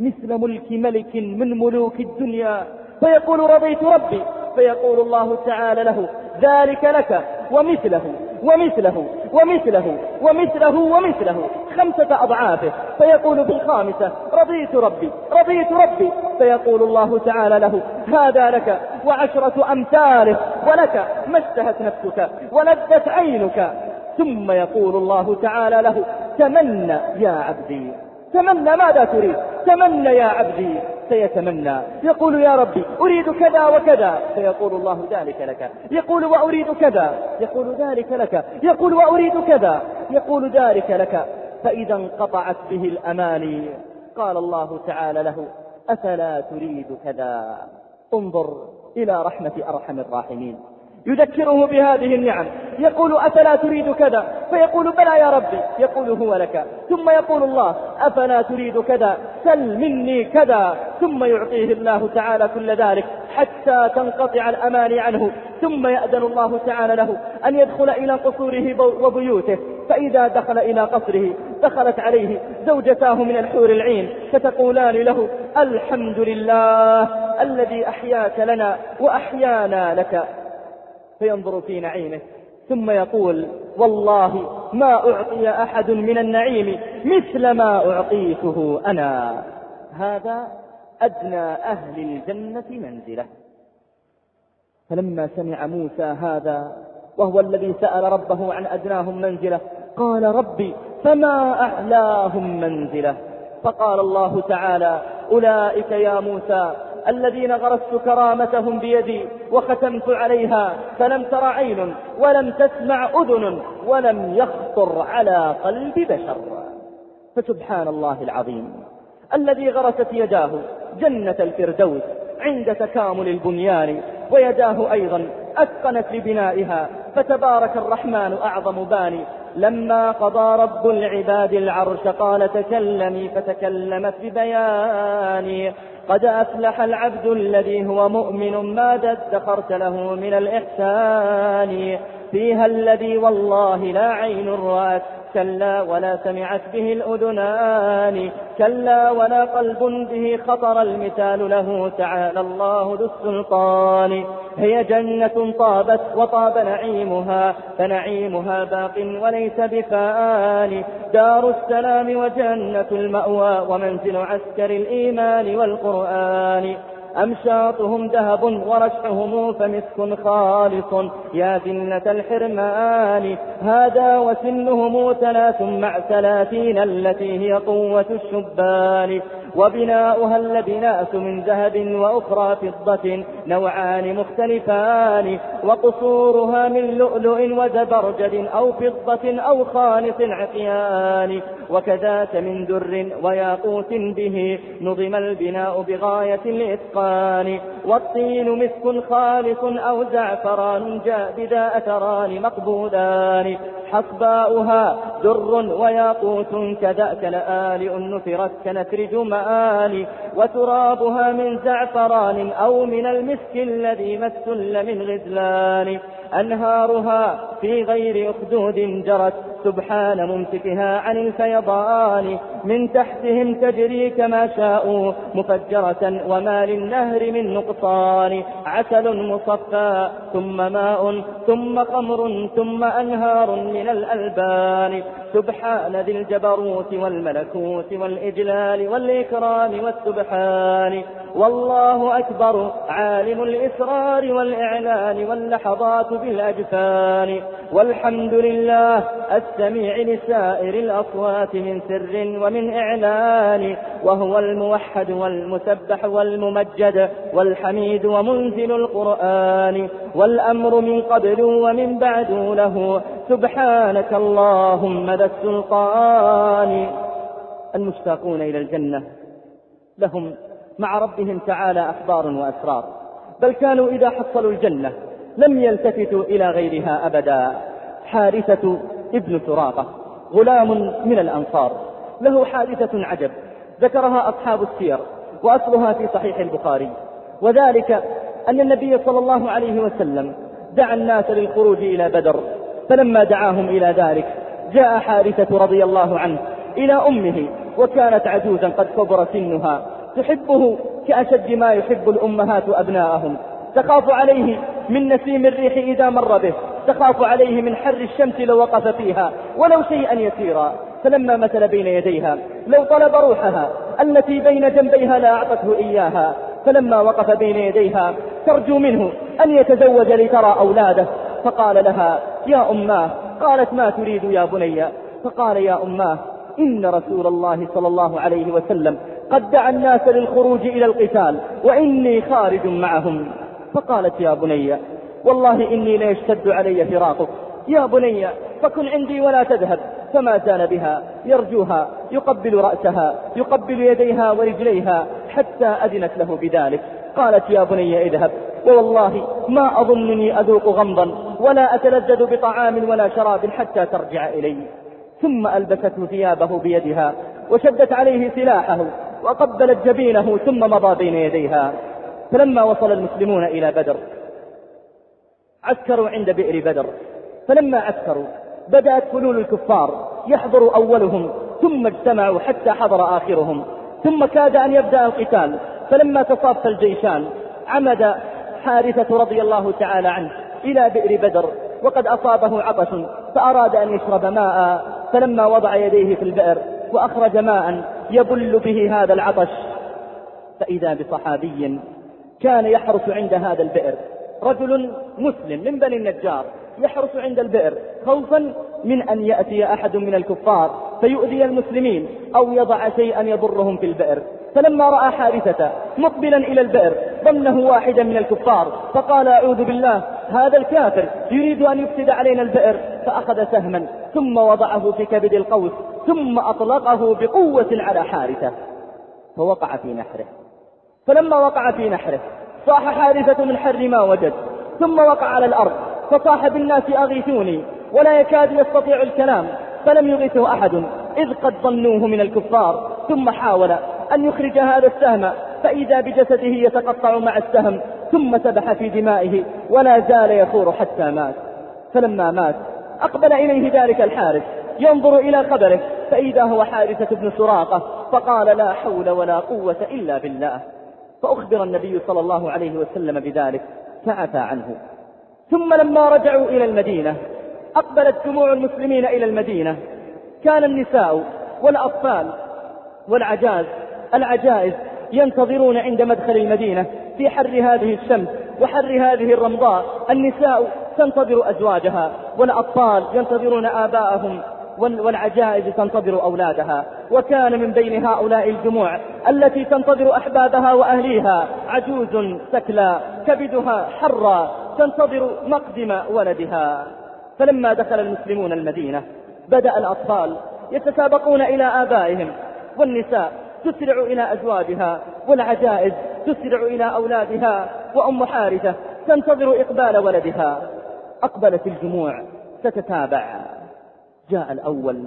مثل ملك ملك من ملوك الدنيا. فيقول رضيت ربي. فيقول الله تعالى له ذلك لك ومثله. ومثله ومثله ومثله ومثله. خمسة أضعافه فيقول في الخامسة رضيت ربي رضيت ربي. فيقول الله تعالى له هذا لك وعشرة أمثاله ولك ما اشتهت نفسك ولذت عينك. ثم يقول الله تعالى له تمنى يا عبدي. تمنى ماذا تريد؟ تمنى يا عبدي سيتمنى. يقول يا ربي أريد كذا وكذا. فيقول الله ذلك لك. يقول وأريد كذا. يقول ذلك لك. يقول وأريد كذا. يقول ذلك لك. فإذا انقطعت به الأماني قال الله تعالى له أفلا تريد كذا؟ انظر إلى رحمة أرحم الراحمين. يذكره بهذه النعم. يقول أفلا تريد كذا؟ فيقول بلى يا ربي. يقول هو لك. ثم يقول الله أفلا تريد كذا؟ سل مني كذا. ثم يعطيه الله تعالى كل ذلك حتى تنقطع الأماني عنه. ثم يأذن الله تعالى له أن يدخل إلى قصوره وبيوته. فإذا دخل إلى قصره دخلت عليه زوجتاه من الحور العين فتقولان له الحمد لله الذي أحياك لنا وأحيانا لك. فينظر في نعيمه ثم يقول والله ما أعطي أحد من النعيم مثل ما أعطيته أنا. هذا أدنى أهل الجنة منزلة. فلما سمع موسى هذا وهو الذي سأل ربه عن أدناهم منزلة قال ربي فما أعلاهم منزلة؟ فقال الله تعالى أولئك يا موسى الذين غرست كرامتهم بيدي وختمت عليها فلم تر عين ولم تسمع أذن ولم يخطر على قلب بشر. فسبحان الله العظيم. الذي غرست يداه جنة الفردوس عند تكامل البنيان ويداه أيضا أتقنت لبنائها فتبارك الرحمن أعظم باني لما قضى رب العباد العرش قال تكلمي فتكلمت ببياني. قد أفلح العبد الذي هو مؤمن ماذا ادخرت له من الإحسان. فيها الذي والله لا عين رأت. كلا ولا سمعت به الأذنان كلا ولا قلب به خطر المثال له تعالى الله ذو السلطان. هي جنة طابت وطاب نعيمها فنعيمها باق وليس بفان دار السلام وجنة المأوى ومنزل عسكر الإيمان والقرآن. أمشاطهم ذهب ورشحهم فمسك خالص. يا ذنة الحرمان هذا وسنهم ثلاث مع ثلاثين التي هي قوة الشبان. وبناؤها اللبناس من ذهب وأخرى فضة نوعان مختلفان وقصورها من لؤلؤ وزبرجد أو فضة أو خالص عقيان وكذاك من در وياقوت به نظم البناء بغاية الإتقان والطين مسك خالص أو زعفران جاء بذا أثران مقبولان حصباؤها در وياقوت كذاك لآلئ نثرت كنثر جمال وترابها من زعفران أو من المسك الذي ما السل من غزلان أنهارها في غير أخدود جرت سبحان ممسكها عن الفيضان من تحتهم تجري كما شاءوا مفجرة وما للنهر من نقصان عسل مصفى ثم ماء ثم خمر ثم أنهار من الألبان. سبحان ذي الجبروت والملكوت والإجلال والإكرام والسبحان. والله أكبر عالم الإسرار والإعلان واللحظات بالأجفان والحمد لله السميع لسائر الأصوات من سر ومن إعلان. وهو الموحد والمسبح والممجد والحميد ومنزل القرآن. والأمر من قبل ومن بعد له. سبحانك اللهم ذا السلطان. المشتاقون إلى الجنة. لهم مع ربهم تعالى أخبار وأسرار. بل كانوا إذا حصلوا الجنة لم يلتفتوا إلى غيرها أبدا. حارثة ابن سراقة غلام من الأنصار له حادثة عجب. ذكرها أصحاب السير وأصلها في صحيح البخاري. وذلك أن النبي صلى الله عليه وسلم دعا الناس للخروج إلى بدر فلما دعاهم إلى ذلك جاء حارثة رضي الله عنه إلى أمه وكانت عجوزا قد كبر سنها. تحبه كأشد ما يحب الأمهات أبناءهم. تخاف عليه من نسيم الريح إذا مر به تخاف عليه من حر الشمس لو وقف فيها ولو شيئا يسيرا. فلما مثل بين يديها لو طلب روحها التي بين جنبيها لأعطته إياها. فلما وقف بين يديها ترجو منه أن يتزوج لترى أولاده. فقال لها يا أماه. قالت ما تريد يا بني؟ فقال يا أماه إن رسول الله صلى الله عليه وسلم قد دعا الناس للخروج إلى القتال وإني خارج معهم. فقالت يا بني والله إني ليشتد علي فراقك. يا بني فكن عندي ولا تذهب فما زال بها. يرجوها يقبل رأسها يقبل يديها ورجليها حتى أذنت له بذلك. قالت يا بني اذهب. ووالله ما أظنني أذوق غمضا ولا أتلذذ بطعام ولا شراب حتى ترجع إلي. ثم ألبسته ثيابه بيدها وشدت عليه سلاحه وقبلت جبينه ثم مضى بين يديها. فلما وصل المسلمون إلى بدر عسكروا عند بئر بدر. فلما عسكروا بدأت فلول الكفار يحضر أولهم ثم اجتمعوا حتى حضر آخرهم. ثم كاد أن يبدأ القتال. فلما تصافى الجيشان عمد حارثة رضي الله تعالى عنه إلى بئر بدر وقد أصابه عطش فأراد أن يشرب ماء. فلما وضع يديه في البئر وأخرج ماء يبل به هذا العطش فإذا بصحابي كان يحرس عند هذا البئر. رجل مسلم من بني النجار يحرس عند البئر. خوفا من أن يأتي أحد من الكفار فيؤذي المسلمين أو يضع شيئا يضرهم في البئر. فلما رأى حارثة مقبلا إلى البئر ظنه واحدا من الكفار فقال أعوذ بالله هذا الكافر يريد أن يفسد علينا البئر. فأخذ سهما ثم وضعه في كبد القوس ثم أطلقه بقوة على حارثة فوقع في نحره. فلما وقع في نحره صاح حارثة من حر ما وجد ثم وقع على الأرض فصاح بالناس أغيثوني ولا يكاد يستطيع الكلام فلم يغثه أحد إذ قد ظنوه من الكفار ثم حاول أن يخرج هذا السهم فإذا بجسده يتقطع مع السهم ثم سبح في دمائه ولا زال يثور حتى مات. فلما مات أقبل إليه ذلك الحارس ينظر إلى قبره فإذا هو حارثة بن سراقة فقال لا حول ولا قوة إلا بالله. فأخبر النبي صلى الله عليه وسلم بذلك فعفى عنه. ثم لما رجعوا إلى المدينة أقبلت جموع المسلمين إلى المدينة. كان النساء والأطفال والعجاز العجائز ينتظرون عند مدخل المدينة في حر هذه الشمس وحر هذه الرمضاء. النساء تنتظر أزواجها والأطفال ينتظرون آباءهم. والعجائز تنتظر أولادها. وكان من بين هؤلاء الجموع التي تنتظر أحبابها وأهليها عجوز سكلى كبدها حرا تنتظر مقدم ولدها. فلما دخل المسلمون المدينة بدأ الأطفال يتسابقون إلى آبائهم والنساء تسرع إلى أزواجها والعجائز تسرع إلى أولادها وأم حارثة تنتظر إقبال ولدها. أقبلت الجموع تتتابع. جاء الأول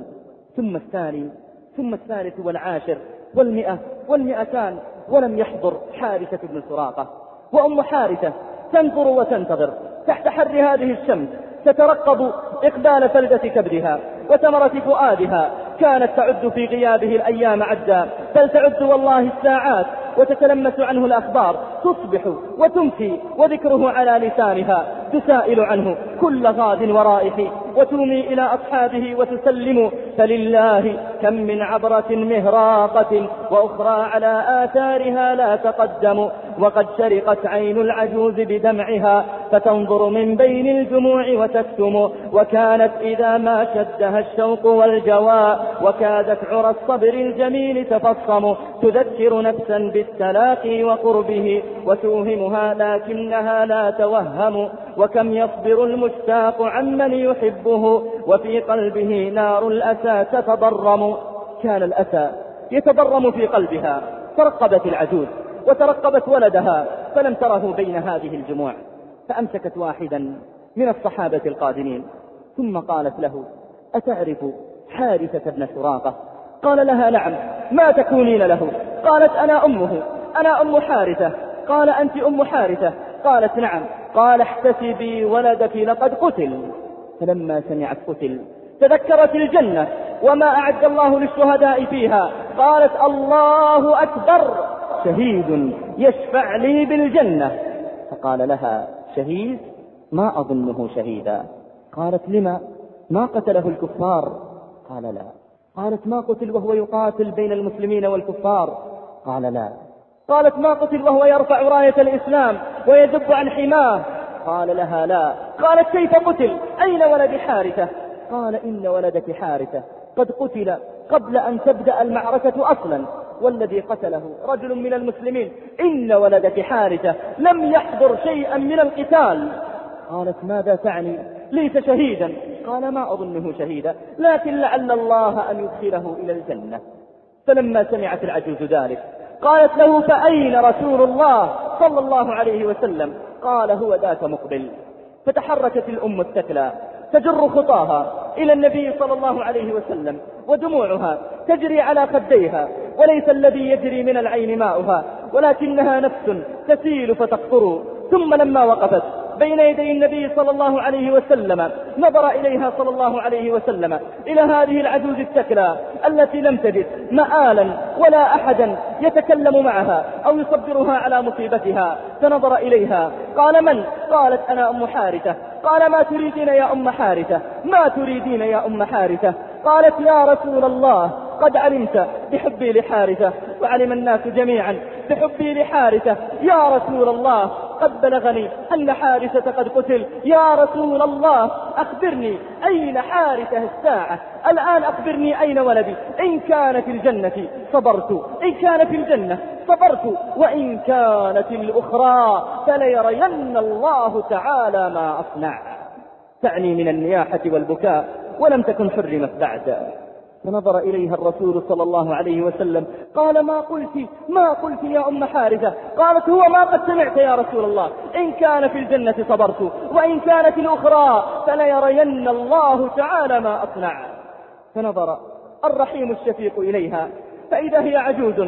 ثم الثاني ثم الثالث والعاشر والمئة والمئتان ولم يحضر حارثة بن سراقة. وأم حارثة تنظر وتنتظر تحت حر هذه الشمس تترقب إقبال فلدة كبدها وثمرة فؤادها. كانت تعد في غيابه الأيام عدا بل تعد والله الساعات وتتلمس عنه الأخبار تصبح وتمسي وذكره على لسانها تسائل عنه كل غاد ورائح وتومي إلى أصحابه وتسلم فلله كم من عبرة مهراقة وأخرى على آثارها لا تقدم. وقد شرقت عين العجوز بدمعها فتنظر من بين الجموع وتكتم وكانت إذا ما شدها الشوق والجواء وكادت عرى الصبر الجميل تفصم تذكر نفسا بالتلاقي وقربه وتوهمها لكنها لا توهم وكم يصبر المشتاق عمن يحبه وفي قلبه نار الأسى تتضرم كان الأسى يتضرم في قلبها ترقبت العجوز. وترقبت ولدها فلم تره بين هذه الجموع فأمسكت واحدا من الصحابة القادمين ثم قالت له أتعرف حارثة بن سراقة قال لها نعم ما تكونين له؟ قالت أنا أمه أنا أم حارثة. قال أنت أم حارثة؟ قالت نعم. قال احتسبي ولدك لقد قتل. فلما سمعت قتل تذكرت الجنة وما أعد الله للشهداء فيها. قالت الله أكبر. شهيد يشفع لي بالجنة. فقال لها شهيد ما أظنه شهيدا. قالت لما؟ ما قتله الكفار؟ قال لا. قالت ما قتل وهو يقاتل بين المسلمين والكفار؟ قال لا. قالت ما قتل وهو يرفع راية الإسلام ويذب عن حماه؟ قال لها لا. قالت كيف قتل؟ أين ولد حارثة؟ قال إن ولدك حارثة. قد قتل قبل أن تبدأ المعركة أصلا. والذي قتله. رجل من المسلمين. إن ولدك حارثة لم يحضر شيئا من القتال. قالت ماذا تعني؟ ليس شهيدا. قال ما أظنه شهيدا. لكن لعل الله أن يدخله إلى الجنة. فلما سمعت العجوز ذلك قالت له فأين رسول الله صلى الله عليه وسلم؟ قال هو ذاك مقبل. فتحركت الأم التكلى تجر خطاها إلى النبي صلى الله عليه وسلم ودموعها تجري على خديها. وليس الذي يجري من العين ماؤها ولكنها نفس تسيل فتقطر. ثم لما وقفت بين يدي النبي صلى الله عليه وسلم نظر إليها صلى الله عليه وسلم إلى هذه العجوز التكلى التي لم تجد مآلا ولا أحدا يتكلم معها أو يصبرها على مصيبتها. فنظر إليها قال من؟ قالت أنا أم حارثة. قال ما تريدين يا أم حارثة؟ ما تريدين يا أم حارثة؟ قالت يا رسول الله قد علمت بحبي لحارثة وعلم الناس جميعا بحبي لحارثة. يا رسول الله قد بلغني أن حارثة قد قتل. يا رسول الله أخبرني أين حارثة الساعة؟ الآن أخبرني أين ولدي؟ إن كان في الجنة صبرت. إن كان في الجنة صبرت. وإن كانت الأخرى فليرين الله تعالى ما أصنع. تعني من النياحة والبكاء ولم تكن حرمت بعد. فنظر إليها الرسول صلى الله عليه وسلم قال ما قلت ما قلت يا أم حارثة؟ قالت هو ما قد سمعت يا رسول الله إن كان في الجنة صبرت وإن كانت الأخرى فليرين الله تعالى ما أصنع. فنظر الرحيم الشفيق إليها فإذا هي عجوز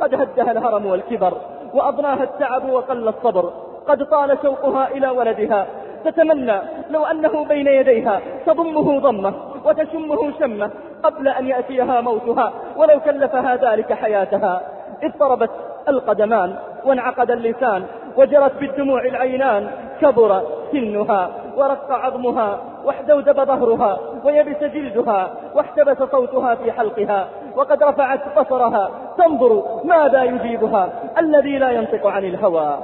قد هدها الهرم والكبر وأضناها التعب وقل الصبر قد طال شوقها إلى ولدها تتمنى لو أنه بين يديها تضمه ضمه وتشمه شمه قبل أن يأتيها موتها ولو كلفها ذلك حياتها. اضطربت القدمان وانعقد اللسان وجرت بالدموع العينان كبر سنها ورق عظمها واحدودب ظهرها ويبس جلدها واحتبس صوتها في حلقها وقد رفعت بصرها. تنظر ماذا يجيبها؟ الذي لا ينطق عن الهوى.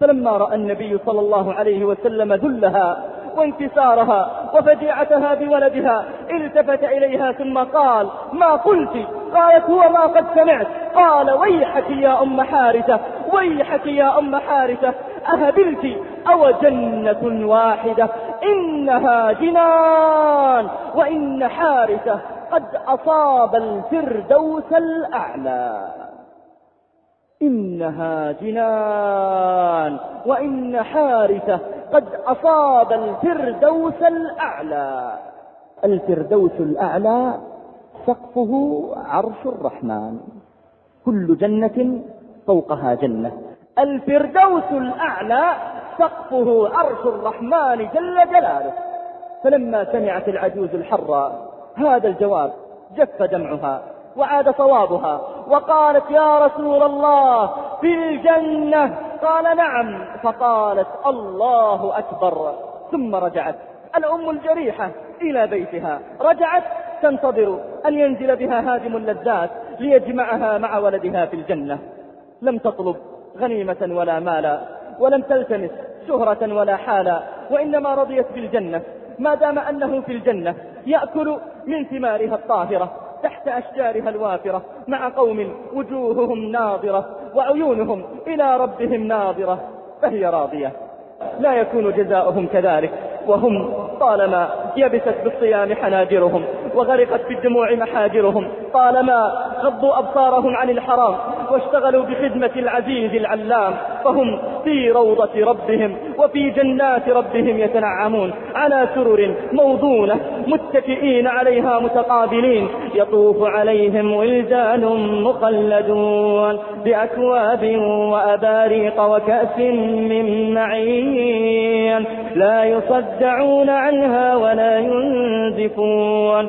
فلما رأى النبي صلى الله عليه وسلم ذلها وانكسارها وفجيعتها بولدها التفت إليها ثم قال ما قلت؟ قالت هو ما قد سمعت. قال ويحك يا أم حارثة ويحك يا أم حارثة أهبلت؟ أو جنة واحدة؟ إنها جنان وإن حارثة قد أصاب الفردوس الأعلى إنها جنان وإن حارثة قد أصاب الفردوس الأعلى. الفردوس الأعلى سقفه عرش الرحمن كل جنة فوقها جنة. الفردوس الأعلى سقفه عرش الرحمن جل جلاله. فلما سمعت العجوز الحراء هذا الجواب جف دمعها وعاد صوابها. وقالت يا رسول الله في الجنة؟ قال نعم. فقالت الله أكبر. ثم رجعت. الأم الجريحة إلى بيتها. رجعت تنتظر أن ينزل بها هادم اللذات ليجمعها مع ولدها في الجنة. لم تطلب غنيمة ولا مالا ولم تلتمس شهرة ولا حالا وإنما رضيت بالجنة. ما دام أنه في الجنة يأكل من ثمارها الطاهرة. تحت أشجارها الوافرة مع قوم وجوههم ناظرة وعيونهم إلى ربهم ناظرة فهي راضية. لا يكون جزاؤهم كذلك وهم طالما يبست بالصيام حناجرهم. وغرقت بالدموع محاجرهم. طالما غضوا أبصارهم عن الحرام واشتغلوا بخدمة العزيز العلام فهم في روضة ربهم وفي جنات ربهم يتنعمون. على سرر موضونة متكئين عليها متقابلين. يطوف عليهم ولدان مخلدون بأكواب وأباريق وكأس من معين. لا يصدعون عنها ولا ينزفون.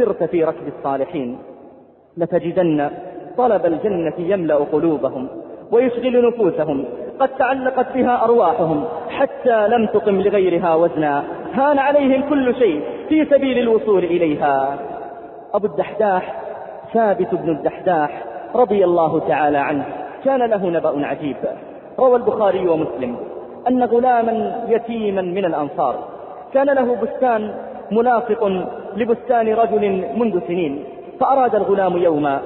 سرت في ركب الصالحين لتجدن طلب الجنة يملأ قلوبهم ويشغل نفوسهم قد تعلقت بها أرواحهم حتى لم تقم لغيرها وزنا هان عليهم كل شيء في سبيل الوصول إليها. أبو الدحداح ثابت بن الدحداح رضي الله تعالى عنه كان له نبأ عجيب. روى البخاري ومسلم أن غلاما يتيما من الأنصار كان له بستان منافق لبستان رجل منذ سنين فأراد الغلام يوما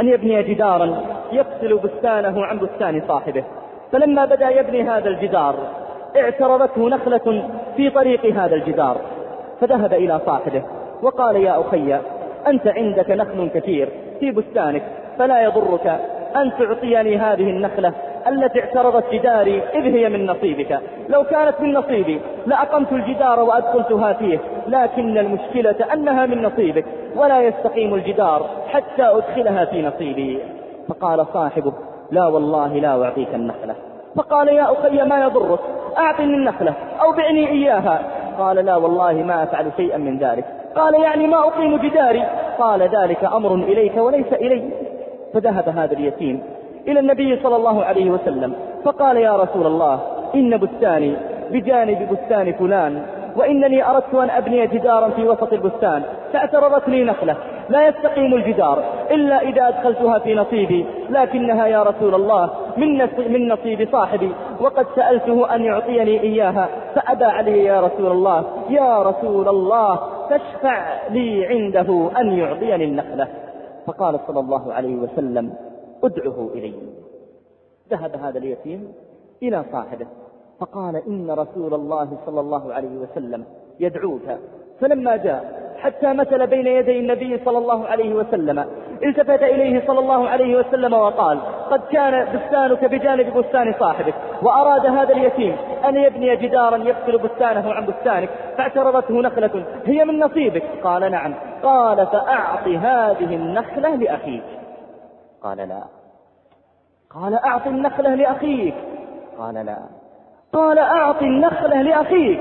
أن يبني جدارا يفصل بستانه عن بستان صاحبه. فلما بدأ يبني هذا الجدار اعترضته نخلة في طريق هذا الجدار فذهب إلى صاحبه وقال يا أخي أنت عندك نخل كثير في بستانك فلا يضرك أن تعطيني هذه النخلة التي اعترضت جداري إذ هي من نصيبك. لو كانت من نصيبي لأقمت الجدار وأدخلتها فيه. لكن المشكلة أنها من نصيبك ولا يستقيم الجدار حتى أدخلها في نصيبي. فقال صاحبه لا والله لا أعطيك النخلة. فقال يا أخي ما يضرك؟ أعطني النخلة أو بعني إياها. قال لا والله ما أفعل شيئا من ذلك. قال يعني ما أقيم جداري؟ قال ذلك أمر إليك وليس إلي. فذهب هذا اليتيم إلى النبي صلى الله عليه وسلم فقال يا رسول الله إن بستاني بجانب بستان فلان وإنني أردت أن أبني جدارا في وسط البستان فاعترضتني نخلة لا يستقيم الجدار إلا إذا أدخلتها في نصيبي لكنها يا رسول الله من, من نصيب صاحبي وقد سألته أن يعطيني إياها فأبى علي يا رسول الله يا رسول الله فاشفع لي عنده أن يعطيني النخلة. فقال صلى الله عليه وسلم ادعه إلي. ذهب هذا اليتيم إلى صاحبه فقال إن رسول الله صلى الله عليه وسلم يدعوك. فلما جاء حتى مثل بين يدي النبي صلى الله عليه وسلم التفت إليه صلى الله عليه وسلم وقال قد كان بستانك بجانب بستان صاحبك وأراد هذا اليتيم أن يبني جدارا يفصل بستانه عن بستانك فاعترضته نخلة هي من نصيبك؟ قال نعم. قال فأعط هذه النخلة لأخيك. قال لا. قال أعط النخلة لأخيك. قال لا. قال أعط النخلة لأخيك.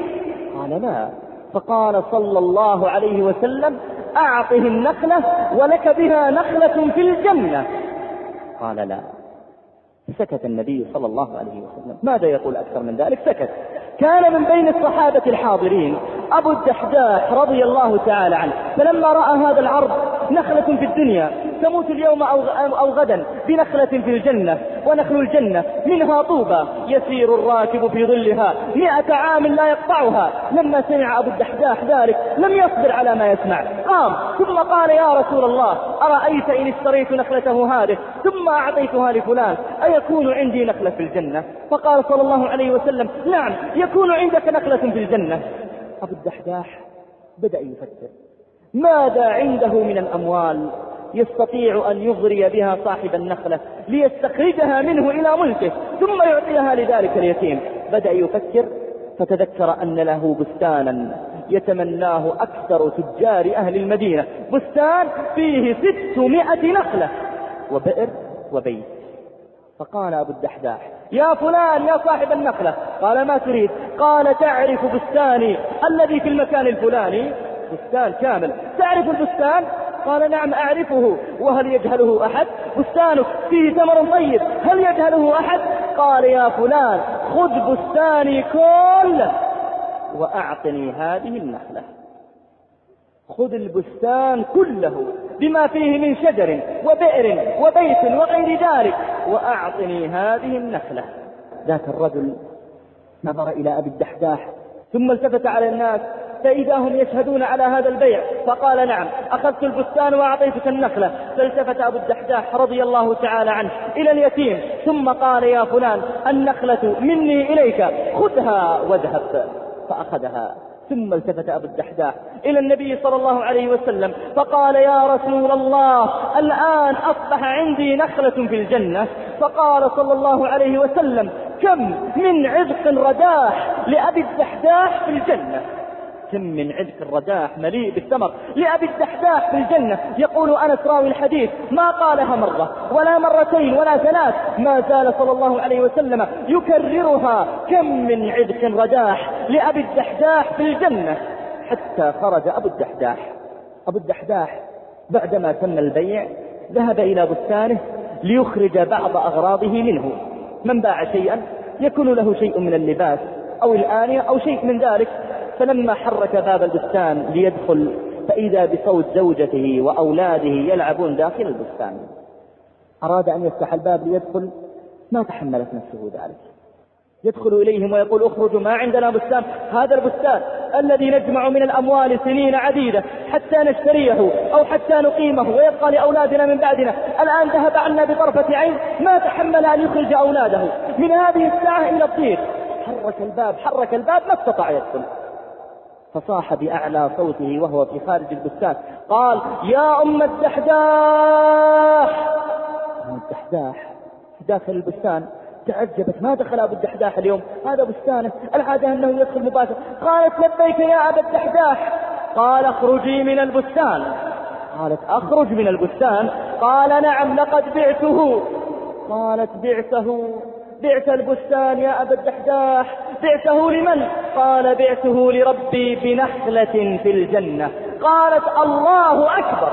قال لا. فقال صلى الله عليه وسلم أعطه النخلة ولك بها نخلة في الجنة. قال لا. سكت النبي صلى الله عليه وسلم. ماذا يقول أكثر من ذلك؟ سكت. كان من بين الصحابة الحاضرين أبو الدحداح رضي الله تعالى عنه فلما رأى هذا العرض نخلة في الدنيا تموت اليوم أو, أو غدا بنخلة في الجنة ونخل الجنة منها طوبى يسير الراكب في ظلها مئة عام لا يقطعها لما سمع أبو الدحداح ذلك لم يصبر على ما يسمع قام ثم قال يا رسول الله أرأيت إن اشتريت نخلته هذه ثم أعطيتها لفلان أيكون عندي نخلة في الجنة؟ فقال صلى الله عليه وسلم نعم يكون عندك نخلة في الجنة. أبو الدحداح بدأ يفكر. ماذا عنده من الأموال يستطيع أن يغري بها صاحب النخلة ليستخرجها منه إلى ملكه ثم يعطيها لذلك اليتيم؟ بدأ يفكر فتذكر أن له بستانا يتمناه أكثر تجار أهل المدينة. بستان فيه ستمائة نخلة وبئر وبيت. فقال أبو الدحداح يا فلان يا صاحب النخلة. قال ما تريد؟ قال تعرف بستاني الذي في المكان الفلاني؟ بستان كامل. تعرف البستان؟ قال نعم أعرفه. وهل يجهله أحد؟ بستانك فيه ثمر طيب. هل يجهله أحد؟ قال يا فلان خذ بستاني كله وأعطني هذه النخلة. خذ البستان كله بما فيه من شجر وبئر وبيت وغير ذلك وأعطني هذه النخلة. ذاك الرجل نظر إلى أبي الدحداح ثم التفت على الناس فإذا هم يشهدون على هذا البيع فقال نعم أخذت البستان وأعطيتك النخلة. فالتفت أبو الدحداح رضي الله تعالى عنه إلى اليتيم ثم قال يا فلان النخلة مني إليك خذها واذهب. فأخذها. ثم التفت أبو الدحداح إلى النبي صلى الله عليه وسلم فقال يا رسول الله الآن أصبح عندي نخلة في الجنة. فقال صلى الله عليه وسلم كم من عذق رداح لأبي الدحداح في الجنة. من عذق الرداح مليء بالثمر. لأبي الدحداح في الجنة يقول أنس راوي الحديث ما قالها مرة ولا مرتين ولا ثلاث ما زال صلى الله عليه وسلم يكررها. كم من عذق رداح لأبي الدحداح في الجنة. حتى خرج أبو الدحداح. أبو الدحداح بعدما تم البيع ذهب إلى بستانه ليخرج بعض أغراضه منه. من باع شيئا يكون له شيء من اللباس أو الآنية أو شيء من ذلك. فلما حرك باب البستان ليدخل فإذا بصوت زوجته وأولاده يلعبون داخل البستان. أراد أن يفتح الباب ليدخل ما تحملت نفسه ذلك. يدخل إليهم ويقول اخرجوا ما عندنا بستان هذا البستان الذي نجمع من الأموال سنين عديدة حتى نشتريه أو حتى نقيمه ويبقى لأولادنا من بعدنا. الآن ذهب عنا بطرفة عين ما تحمل أن يخرج أولاده. من هذه الساعة إلى الضيق. حرك الباب حرك الباب ما استطاع يدخل. فصاح بأعلى صوته وهو في خارج البستان. قال يا أم الدحداح. أم الدحداح؟ في داخل البستان. تعجبت ما دخل أبو الدحداح اليوم؟ هذا بستانه. العادة أنه يدخل مباشرة. قالت لبيك يا أبا الدحداح. قال اخرجي من البستان. قالت أخرج من البستان. قال نعم لقد بعته. قالت بعته. بعت البستان يا أبا الدحداح بعته لمن؟ قال بعته لربي بنخلة في الجنة. قالت الله أكبر.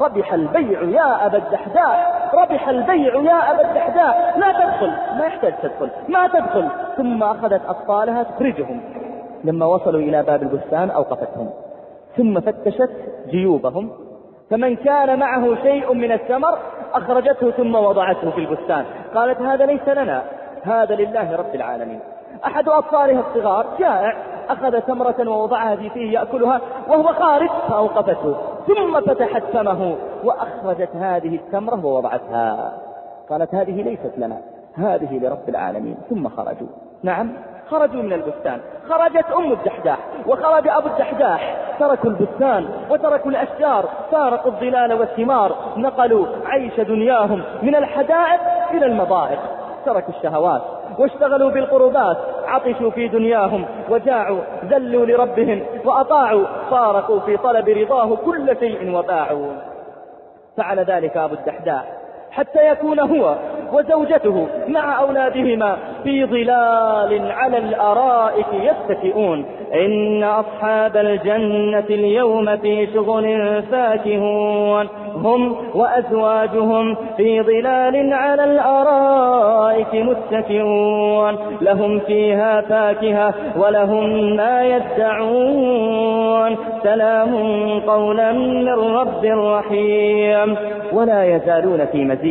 ربح البيع يا أبا الدحداح ربح البيع يا أبا الدحداح. لا تدخل ما يحتاج تدخل ما تدخل. ثم أخذت أطفالها تخرجهم. لما وصلوا إلى باب البستان أوقفتهم. ثم فتشت جيوبهم. فمن كان معه شيء من الثمر أخرجته ثم وضعته في البستان. قالت هذا ليس لنا هذا لله رب العالمين. أحد أطفالها الصغار جائع أخذ تمرة ووضعها في فيه يأكلها وهو خارج فأوقفته. ثم فتحت فمه وأخرجت هذه التمرة ووضعتها. قالت هذه ليست لنا هذه لرب العالمين. ثم خرجوا. نعم؟ خرجوا من البستان. خرجت أم الدحداح وخرج أبو الدحداح. تركوا البستان وتركوا الأشجار. فارقوا الظلال والثمار. نقلوا عيش دنياهم من الحدائق إلى المضائق. تركوا الشهوات واشتغلوا بالقربات. عطشوا في دنياهم وجاعوا ذلوا لربهم وأطاعوا. فارقوا في طلب رضاه كل شيء وباعوا. فعل ذلك أبو الدحداح. حتى يكون هو وزوجته مع أولادهما في ظلال على الأرائك يتكئون إن أصحاب الجنة اليوم في شغل فاكهون. هم وأزواجهم في ظلال على الأرائك متكئون. لهم فيها فاكهة ولهم ما يدعون. سلام قولا من رب رحيم. ولا يزالون في مزيد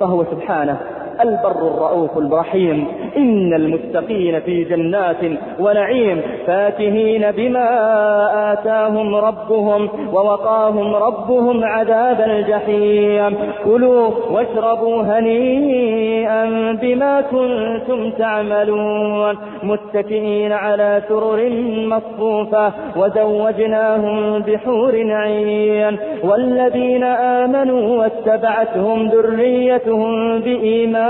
فهو سبحانه. البر الرؤوف الرحيم. إن المتقين في جنات ونعيم فاكهين بما آتاهم ربهم ووقاهم ربهم عذاب الجحيم. كلوا واشربوا هنيئا بما كنتم تعملون. متكئين على سرر مصفوفة وزوجناهم بحور عين. والذين آمنوا واتبعتهم ذريتهم بإيمان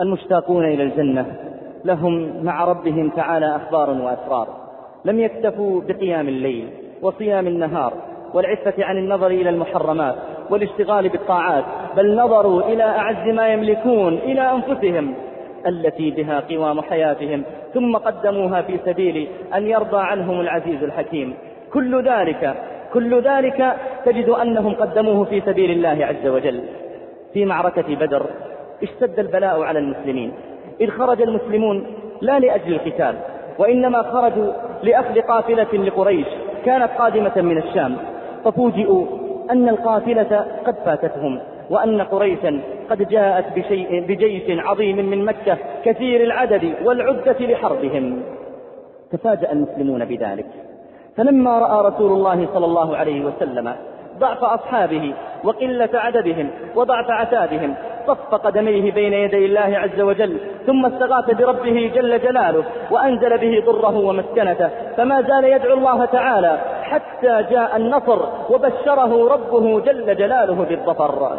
المشتاقون إلى الجنة. لهم مع ربهم تعالى أخبار وأسرار. لم يكتفوا بقيام الليل وصيام النهار والعفة عن النظر إلى المحرمات والاشتغال بالطاعات بل نظروا إلى أعز ما يملكون إلى أنفسهم التي بها قوام حياتهم ثم قدموها في سبيل أن يرضى عنهم العزيز الحكيم. كل ذلك كل ذلك تجد أنهم قدموه في سبيل الله عز وجل. في معركة بدر اشتد البلاء على المسلمين. إذ خرج المسلمون لا لأجل القتال وإنما خرجوا لأخذ قافلة لقريش كانت قادمة من الشام. ففوجئوا أن القافلة قد فاتتهم وأن قريشا قد جاءت بشيء بجيش عظيم من مكة كثير العدد والعدة لحربهم. تفاجأ المسلمون بذلك. فلما رأى رسول الله صلى الله عليه وسلم ضعف أصحابه وقلة عددهم وضعف عتادهم صف قدميه بين يدي الله عز وجل ثم استغاث بربه جل جلاله وأنزل به ضره ومسكنته. فما زال يدعو الله تعالى حتى جاء النصر وبشره ربه جل جلاله بالظفر.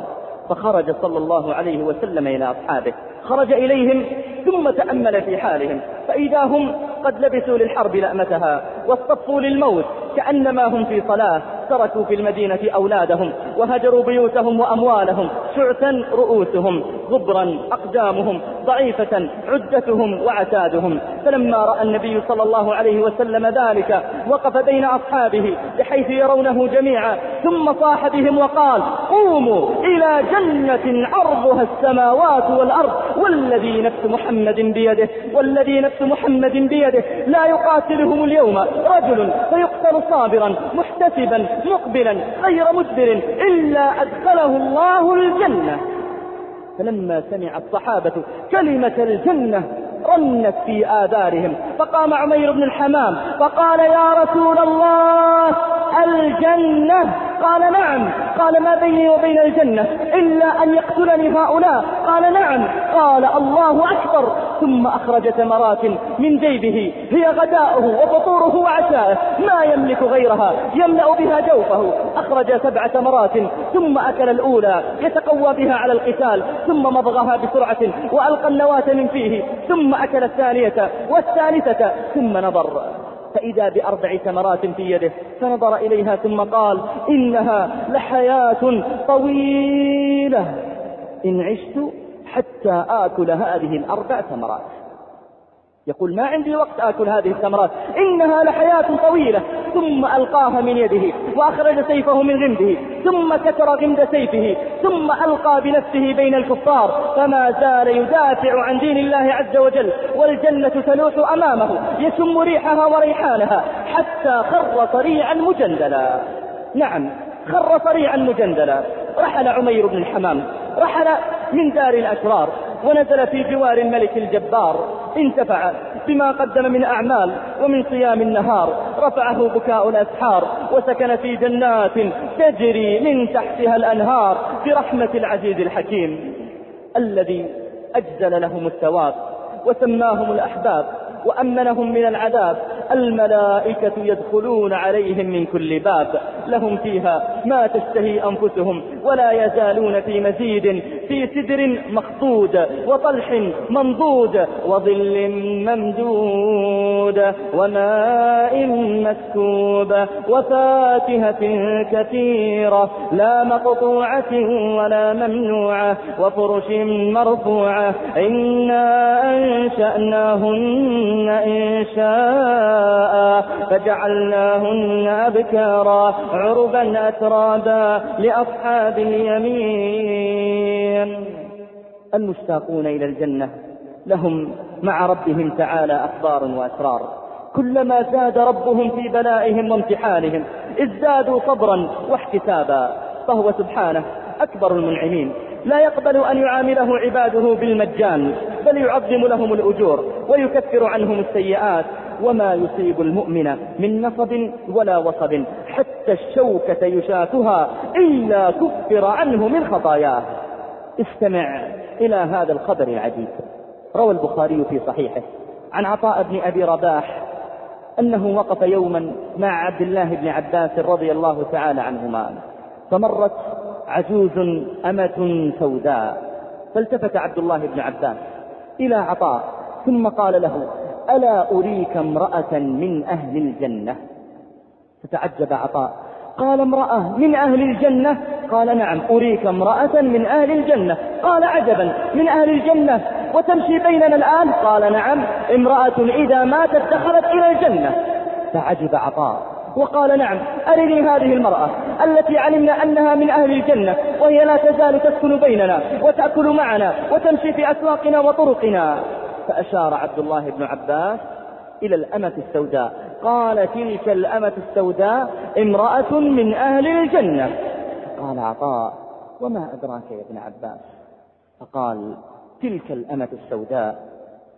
فخرج صلى الله عليه وسلم إلى أصحابه. خرج إليهم ثم تأمل في حالهم. فإذا هم قد لبسوا للحرب لأمتها واصطفوا للموت كأنما هم في صلاة. تركوا في المدينة أولادهم وهجروا بيوتهم وأموالهم شعثا رؤوسهم. غبرا أقدامهم ضعيفة عدتهم وعتادهم. فلما رأى النبي صلى الله عليه وسلم ذلك وقف بين أصحابه بحيث يرونه جميعا ثم صاح بهم وقال قوموا إلى جنة عرضها السماوات والأرض والذي نفس محمد بيده والذي نفس محمد بيده. لا يقاتلهم اليوم رجل فيقتل صابرا محتسبا مقبلا غير مدبر إلا أدخله الله الجنة. فلما سمع الصحابة كلمة الجنة رنت في آذارهم فقام عمير بن الحمام فقال يا رسول الله الجنة؟ قال نعم. قال ما بيني وبين الجنة؟ إلا أن يقتلني هؤلاء. قال نعم. قال الله أكبر. ثم أخرج ثمرات من جيبه. هي غداؤه وفطوره وعشاءه. ما يملك غيرها. يملأ بها جوفه. أخرج سبع ثمرات. ثم أكل الأولى. يتقوى بها على القتال. ثم مضغها بسرعة وألقى النواة من فيه. ثم أكل الثانية والثالثة. ثم نظر. فإذا بأربع ثمرات في يده فنظر إليها ثم قال إنها لحياة طويلة. إن عشت حتى آكل هذه الأربع ثمرات. يقول ما عندي وقت آكل هذه الثمرات. إنها لحياة طويلة. ثم ألقاها من يده وأخرج سيفه من غمده. ثم كسر غمد سيفه. ثم ألقى بنفسه بين الكفار. فما زال يدافع عن دين الله عز وجل. والجنة تلوح أمامه. يشم ريحها وريحانها. حتى خر صريعا مجندلا. نعم خر صريعا مجندلا. رحل عمير بن الحمام. رحل من دار الأشرار. ونزل في جوار الملك الجبار. انتفع بما قدم من أعمال ومن صيام النهار. رفعه بكاء الأسحار وسكن في جنات تجري من تحتها الأنهار برحمة العزيز الحكيم. الذي أجزل لهم الثواب وسماهم الأحباب. وأمنهم من العذاب. الملائكة يدخلون عليهم من كل باب. لهم فيها ما تشتهي أنفسهم ولا يزالون في مزيد في سدر مخضود وطلح منضود وظل ممدود وماء مسكوب وفاكهة كثيرة لا مقطوعة ولا ممنوعة وفرش مرفوعة. إنا أنشأناهن إن شاء فجعلناهن أبكارا عربا أترابا لأصحاب اليمين المشتاقون إلى الجنة لهم مع ربهم تعالى أخبار وأسرار. كلما زاد ربهم في بلائهم وامتحانهم ازدادوا صبرا واحتسابا فهو سبحانه أكبر المنعمين. لا يقبل أن يعامله عباده بالمجان بل يعظم لهم الأجور ويكفر عنهم السيئات وما يصيب المؤمن من نصب ولا وصب حتى الشوكة يشاتها إلا كفر عنه من خطاياه. استمع إلى هذا الخبر العجيب. روى البخاري في صحيحه عن عطاء بن أبي رباح أنه وقف يوما مع عبد الله بن عباس رضي الله تعالى عنهما فمرت عجوز أمة سوداء. فالتفت عبد الله بن عباس إلى عطاء ثم قال له ألا أريك امرأة من أهل الجنة؟ فتعجب عطاء قال امرأة من أهل الجنة؟ قال نعم أريك امرأة من أهل الجنة. قال عجبا من أهل الجنة. وتمشي بيننا الآن؟ قال نعم امرأة إذا ماتت دخلت إلى الجنة. فعجب عطاء. وقال نعم أرني هذه المرأة التي علمنا أنها من أهل الجنة وهي لا تزال تسكن بيننا وتأكل معنا وتمشي في أسواقنا وطرقنا. فأشار عبد الله بن عباس إلى الأمة السوداء. قال تلك الأمة السوداء امرأة من أهل الجنة. قال عطاء وما أدراك يا ابن عباس؟ فقال تلك الأمة السوداء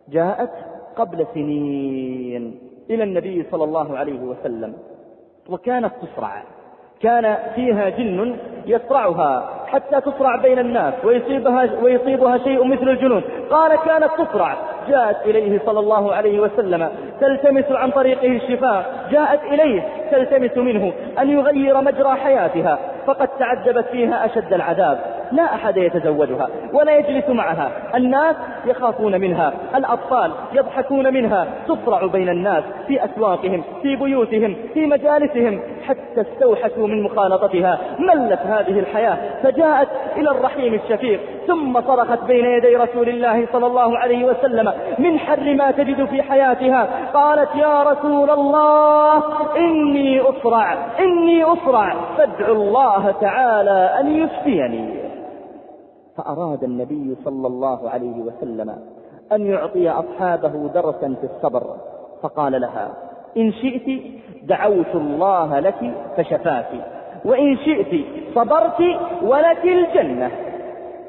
جاءت قبل سنين إلى النبي صلى الله عليه وسلم. وكانت تصرع كان فيها جن يصرعها حتى تصرع بين الناس ويصيبها, ويصيبها شيء مثل الجنون. قال كانت تصرع جاءت إليه صلى الله عليه وسلم. تلتمس عن طريقه الشفاء. جاءت إليه تلتمس منه أن يغير مجرى حياتها. فقد تعذبت فيها أشد العذاب لا أحد يتزوجها ولا يجلس معها. الناس يخافون منها الأطفال يضحكون منها تصرع بين الناس في أسواقهم في بيوتهم في مجالسهم. حتى استوحشوا من مخالطتها ملت هذه الحياة فجاءت إلى الرحيم الشفيق ثم صرخت بين يدي رسول الله صلى الله عليه وسلم من حر ما تجد في حياتها؟ قالت يا رسول الله إني أصرع إني أصرع فادعوا الله تعالى أن يشفيني فأراد النبي صلى الله عليه وسلم أن يعطي أصحابه درسا في الصبر فقال لها إن شئت دعوت الله لك فشفاك. وإن شئت صبرت ولك الجنة.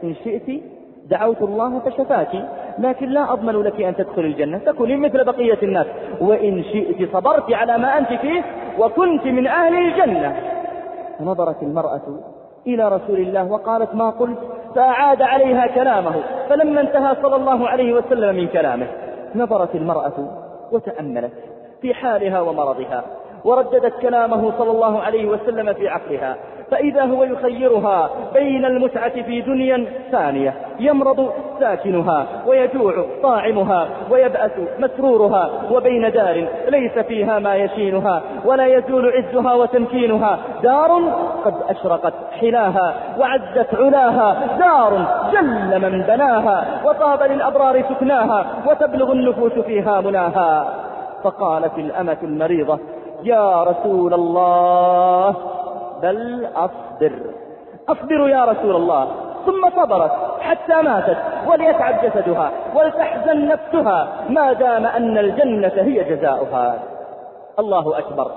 إن شئت دعوت الله فشفاك. لكن لا أضمن لك أن تدخل الجنة. تكوني مثل بقية الناس. وإن شئت صبرت على ما أنت فيه وكنت من أهل الجنة. فنظرت المرأة إلى رسول الله وقالت ما قلت؟ فأعاد عليها كلامه. فلما انتهى صلى الله عليه وسلم من كلامه نظرت المرأة وتأملت. في حالها ومرضها ورددت كلامه صلى الله عليه وسلم في عقلها فإذا هو يخيرها بين المتعة في دنيا ثانية يمرض ساكنها ويجوع طاعمها ويبأس مسرورها وبين دار ليس فيها ما يشينها ولا يزول عزها وتمكينها دار قد أشرقت حلاها وعزت علاها دار جل من بناها وطاب للأبرار سكناها وتبلغ النفوس فيها مناها. فقالت الأمة المريضة يا رسول الله بل أصبر. أصبر يا رسول الله. ثم صبرت حتى ماتت وليتعب جسدها ولتحزن نفسها ما دام أن الجنة هي جزاؤها. الله أكبر.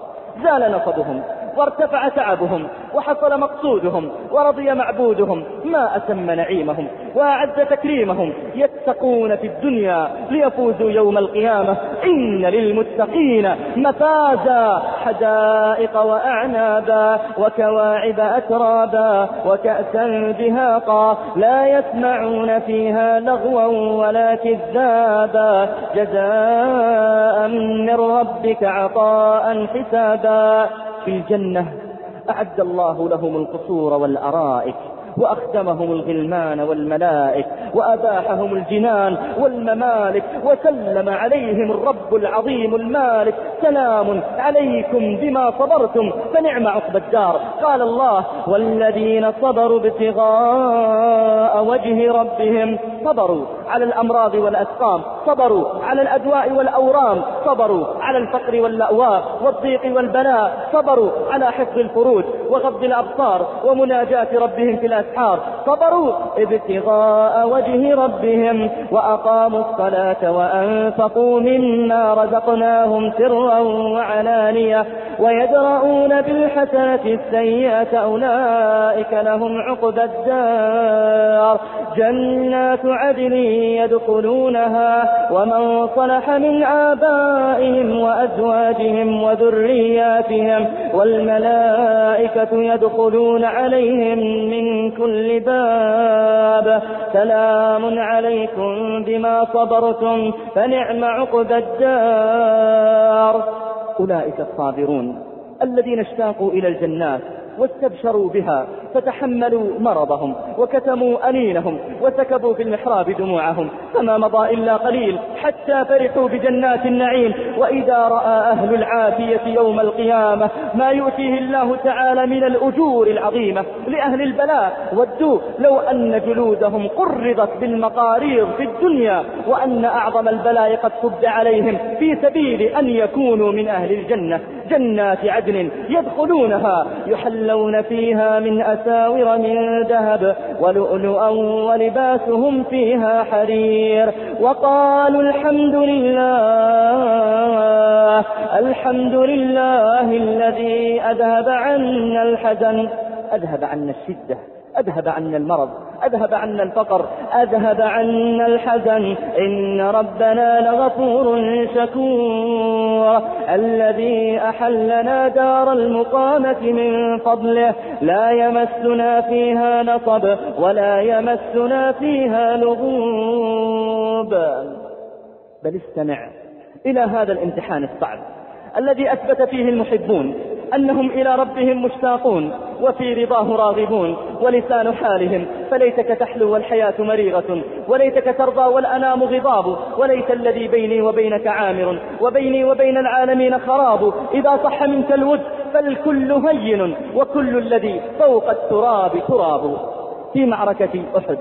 زال نصبهم وارتفع تعبهم وحصل مقصودهم ورضي معبودهم ما أتم نعيمهم وأعز تكريمهم يتقون في الدنيا ليفوزوا يوم القيامة. إن للمتقين مفازا حدائق وأعنابا وكواعب أترابا وكأسا دهاقا. لا يسمعون فيها لغوا ولا كذابا. جزاء من ربك عطاء حسابا. في الجنة أعد الله لهم القصور والأرائك وأخدمهم الغلمان والملائك وأباحهم الجنان والممالك وسلم عليهم الرب العظيم المالك. سلام عليكم بما صبرتم فنعم عقب الدار. قال الله والذين صبروا ابتغاء وجه ربهم صبروا على الأمراض والأسقام صبروا على الأدواء والأورام صبروا على الفقر واللأواء والضيق والبلاء صبروا على حفظ الفروج وغض الأبصار ومناجاة ربهم في الأسحار صبروا ابتغاء وجه ربهم وأقاموا الصلاة وأنفقوا مما رزقناهم سرا وعلانية ويدرؤون بالحسنة السيئة أولئك لهم عقبى الدار. جنات عدن يدخلونها ومن صلح من آبائهم وأزواجهم وذرياتهم والملائكة يدخلون عليهم من كل باب سلام عليكم بما صبرتم فنعم عقبى الدار. أولئك الصابرون الذين اشتاقوا إلى الجنات واستبشروا بها فتحملوا مرضهم وكتموا أنينهم وسكبوا في المحراب دموعهم فما مضى إلا قليل حتى فرحوا بجنات النعيم. وإذا رأى أهل العافية يوم القيامة ما يؤتيه الله تعالى من الأجور العظيمة لأهل البلاء ودوا لو أن جلودهم قرضت بالمقاريض في الدنيا وأن أعظم البلاء قد صب عليهم في سبيل أن يكونوا من أهل الجنة. جنات عدن يدخلونها يحلون فيها من أساور من ذهب ولؤلؤا ولباسهم فيها حرير. وقالوا الحمد لله الحمد لله الذي أذهب عنا الحزن. أذهب عنا الشدة. أذهب عنا المرض أذهب عنا الفقر أذهب عنا الحزن إن ربنا لغفور شكور. الذي أحلنا دار المقامة من فضله لا يمسنا فيها نصب ولا يمسنا فيها لغوب. بل استمع إلى هذا الامتحان الصعب الذي أثبت فيه المحبون. أنهم إلى ربهم مشتاقون وفي رضاه راغبون ولسان حالهم فليتك تحلو والحياة مريغة وليتك ترضى والأنام غضاب وليت الذي بيني وبينك عامر وبيني وبين العالمين خراب. إذا صح منك الود فالكل هين وكل الذي فوق التراب تراب. في معركة أحد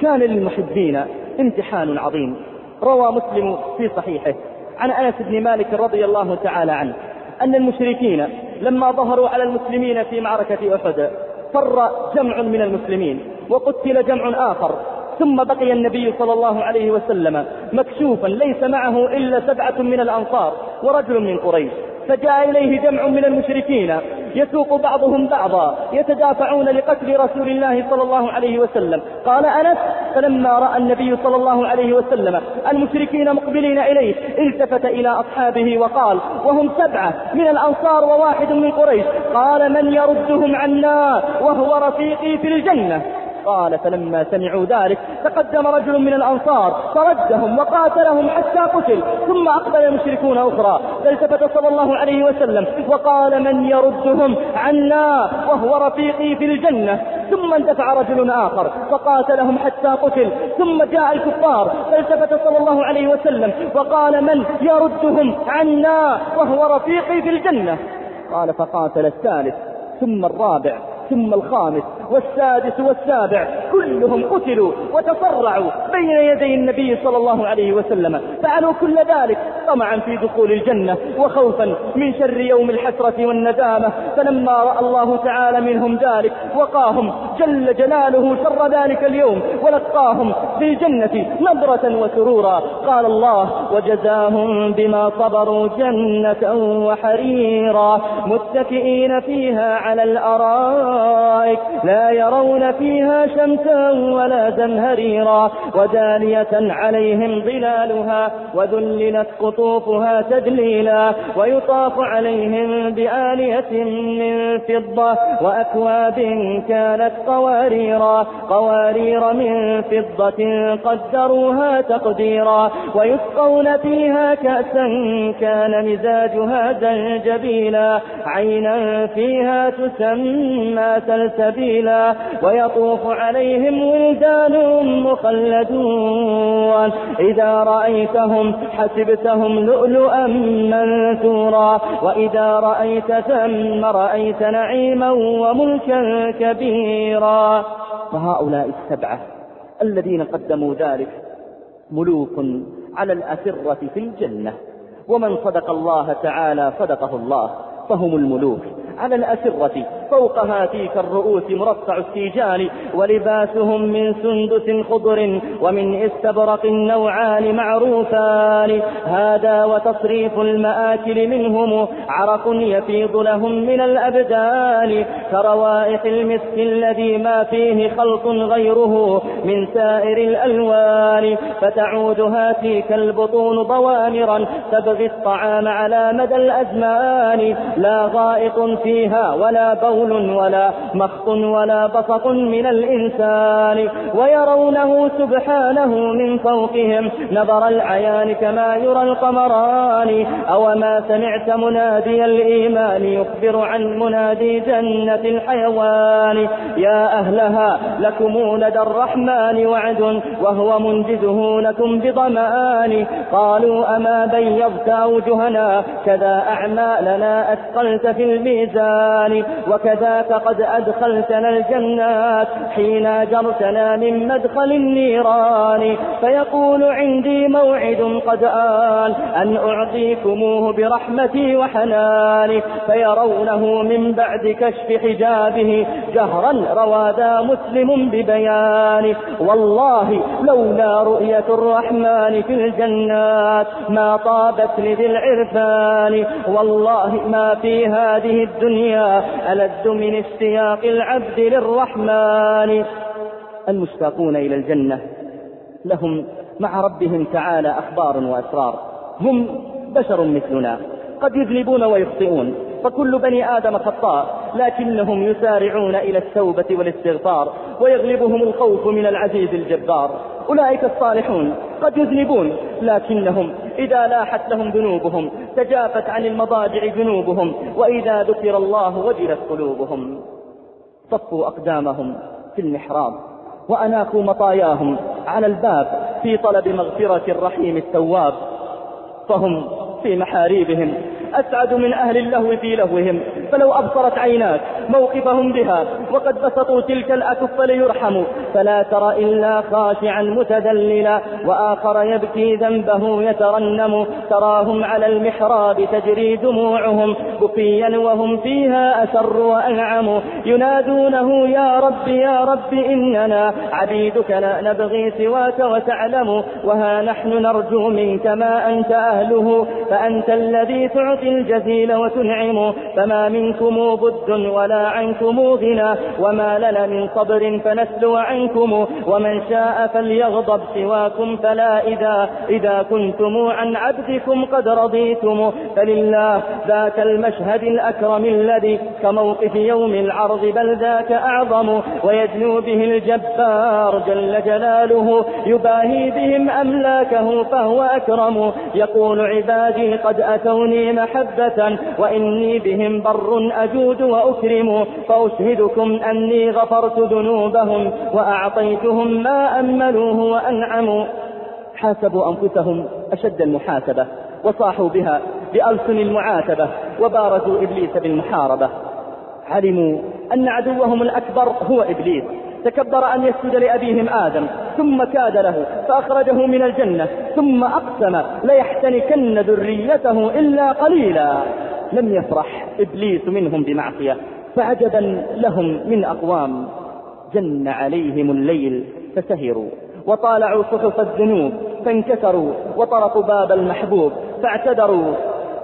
كان للمحبين امتحان عظيم. روى مسلم في صحيحه. عن أنس بن مالك رضي الله تعالى عنه. أن المشركين لما ظهروا على المسلمين في معركة أحد فر جمع من المسلمين وقتل جمع آخر. ثم بقي النبي صلى الله عليه وسلم مكشوفا ليس معه إلا سبعة من الأنصار ورجل من قريش. فجاء إليه جمع من المشركين يسوق بعضهم بعضا يتدافعون لقتل رسول الله صلى الله عليه وسلم. قال أنس فلما رأى النبي صلى الله عليه وسلم المشركين مقبلين إليه التفت إلى أصحابه وقال وهم سبعة من الأنصار وواحد من قريش. قال من يردهم عنا وهو رفيقي في الجنة؟ قال فلما سمعوا ذلك تقدم رجل من الأنصار فردهم وقاتلهم حتى قتل ثم أقبل المشركون أخرى فالتفت صلى الله عليه وسلم وقال من يردهم عنا وهو رفيقي في الجنة ثم اندفع رجل آخر فقاتلهم حتى قتل ثم جاء الكفار فالتفت صلى الله عليه وسلم وقال من يردهم عنا وهو رفيقي في الجنة قال فقاتل الثالث ثم الرابع ثم الخامس والسادس والسابع كلهم قتلوا وتصرعوا بين يدي النبي صلى الله عليه وسلم. فعلوا كل ذلك طمعا في دخول الجنة وخوفا من شر يوم الحسرة والندامة. فلما رأى الله تعالى منهم ذلك وقاهم جل جلاله شر ذلك اليوم ولقاهم في الجنة نظرة وسرورا. قال الله وجزاهم بما صبروا جنة وحريرا متكئين فيها على الأرائك لا يرون فيها شمسا ولا زمهريرا ودانية عليهم ظلالها وذللت قطوفها تدليلا ويطاف عليهم بآلية من فضة وأكواب كانت قواريرا قوارير من فضة قدروها تقديرا ويسقون فيها كأسا كان مزاجها زنجبيلا عينا فيها تسمى سلسبيلا ويطوف عليهم ولدان مخلدون. إذا رأيتهم حسبتهم لؤلؤا منثورا. وإذا رأيت ثم رأيت نعيما وملكا كبيرا. فهؤلاء السبعة الذين قدموا ذلك ملوك على الأسرة في الجنة. ومن صدق الله تعالى صدقه الله فهم الملوك على الأسرة فوق هاتيك الرؤوس مرصع السيجان ولباسهم من سندس خضر ومن استبرق النوعان معروفان. هذا وتصريف المآكل منهم عرق يفيض لهم من الأبدان. كروائح المسك الذي ما فيه خلط غيره من سائر الألوان. فتعود هاتيك البطون ضوامرا تبغي الطعام على مدى الأزمان. لا غائط فيها ولا بول بول ولا مخط ولا بسط من الإنسان ويرونه سبحانه من فوقهم. نظر العيان كما يرى القمران. أو ما سمعت منادي الإيمان يخبر عن منادي جنة الحيوان. يا أهلها لكم لدى الرحمن وعد وهو منجزه لكم بضمان. قالوا أما بيضت أوجهنا كذا أعمالنا أثقلت في الميزان. وكذاك قد أدخلتنا الجنات. حين جرتنا من مدخل النيران فيقول عندي موعد قد آن أن أعطيكموه برحمتي وحناني. فيرونه من بعد كشف حجابه جهرا روادا مسلم ببيان والله لولا رؤية الرحمن في الجنات ما طابت لذي العرفان. والله ما في هذه الدنيا ألذ من اشتياق العبد للرحمن. المشتاقون إلى الجنة لهم مع ربهم تعالى أخبار وأسرار. هم بشر مثلنا قد يذنبون ويخطئون. فكل بني آدم خطاء لكنهم يسارعون إلى التوبة والاستغفار ويغلبهم الخوف من العزيز الجبار. أولئك الصالحون قد يذنبون لكنهم إذا لاحت لهم ذنوبهم تجافت عن المضاجع جنوبهم وإذا ذكر الله وجلت قلوبهم. صفوا أقدامهم في المحراب وأناخوا مطاياهم على الباب في طلب مغفرة الرحيم التواب فهم في محاريبهم. أسعد من أهل اللهو في لهوهم. فلو أبصرت عيناك موقفهم بها وقد بسطوا تلك الأكف ليرحموا فلا ترى إلا خاشعا متذللا وآخر يبكي ذنبه يترنم. تراهم على المحراب تجري دموعهم بكيا وهم فيها أسر وأنعم. ينادونه يا رب يا رب إننا عبيدك لا نبغي سواك وتعلم وها نحن نرجو منك ما أنت أهله فأنت الذي تعطي الجزيل وتنعم. فما منكم بد ولا عنكم غنى. وما لنا من صبر فنسلو عنكم. ومن شاء فليغضب سواكم فلا إذا. إذا كنتم عن عبدكم قد رضيتم. فلله ذاك المشهد الأكرم الذي كموقف يوم العرض بل ذاك أعظم. ويدنو به الجبار جل جلاله. يباهي بهم أملاكه فهو أكرم. يقول عبادي قد أتوني محبة وإني بهم بر أجود وأكرم فأشهدكم أني غفرت ذنوبهم وأعطيتهم ما أملوه وأنعموا. حاسبوا أنفسهم أشد المحاسبة وصاحوا بها بألسن المعاتبة وبارزوا إبليس بالمحاربة. علموا أن عدوهم الأكبر هو إبليس. تكبر أن يسجد لأبيهم آدم ثم كاد له فأخرجه من الجنة ثم أقسم ليحتنكن ذريته إلا قليلا. لم يفرح إبليس منهم بمعصية فعجبا لهم من أقوام. جن عليهم الليل فسهروا وطالعوا صحف الذنوب فانكسروا وطرقوا باب المحبوب فاعتذروا.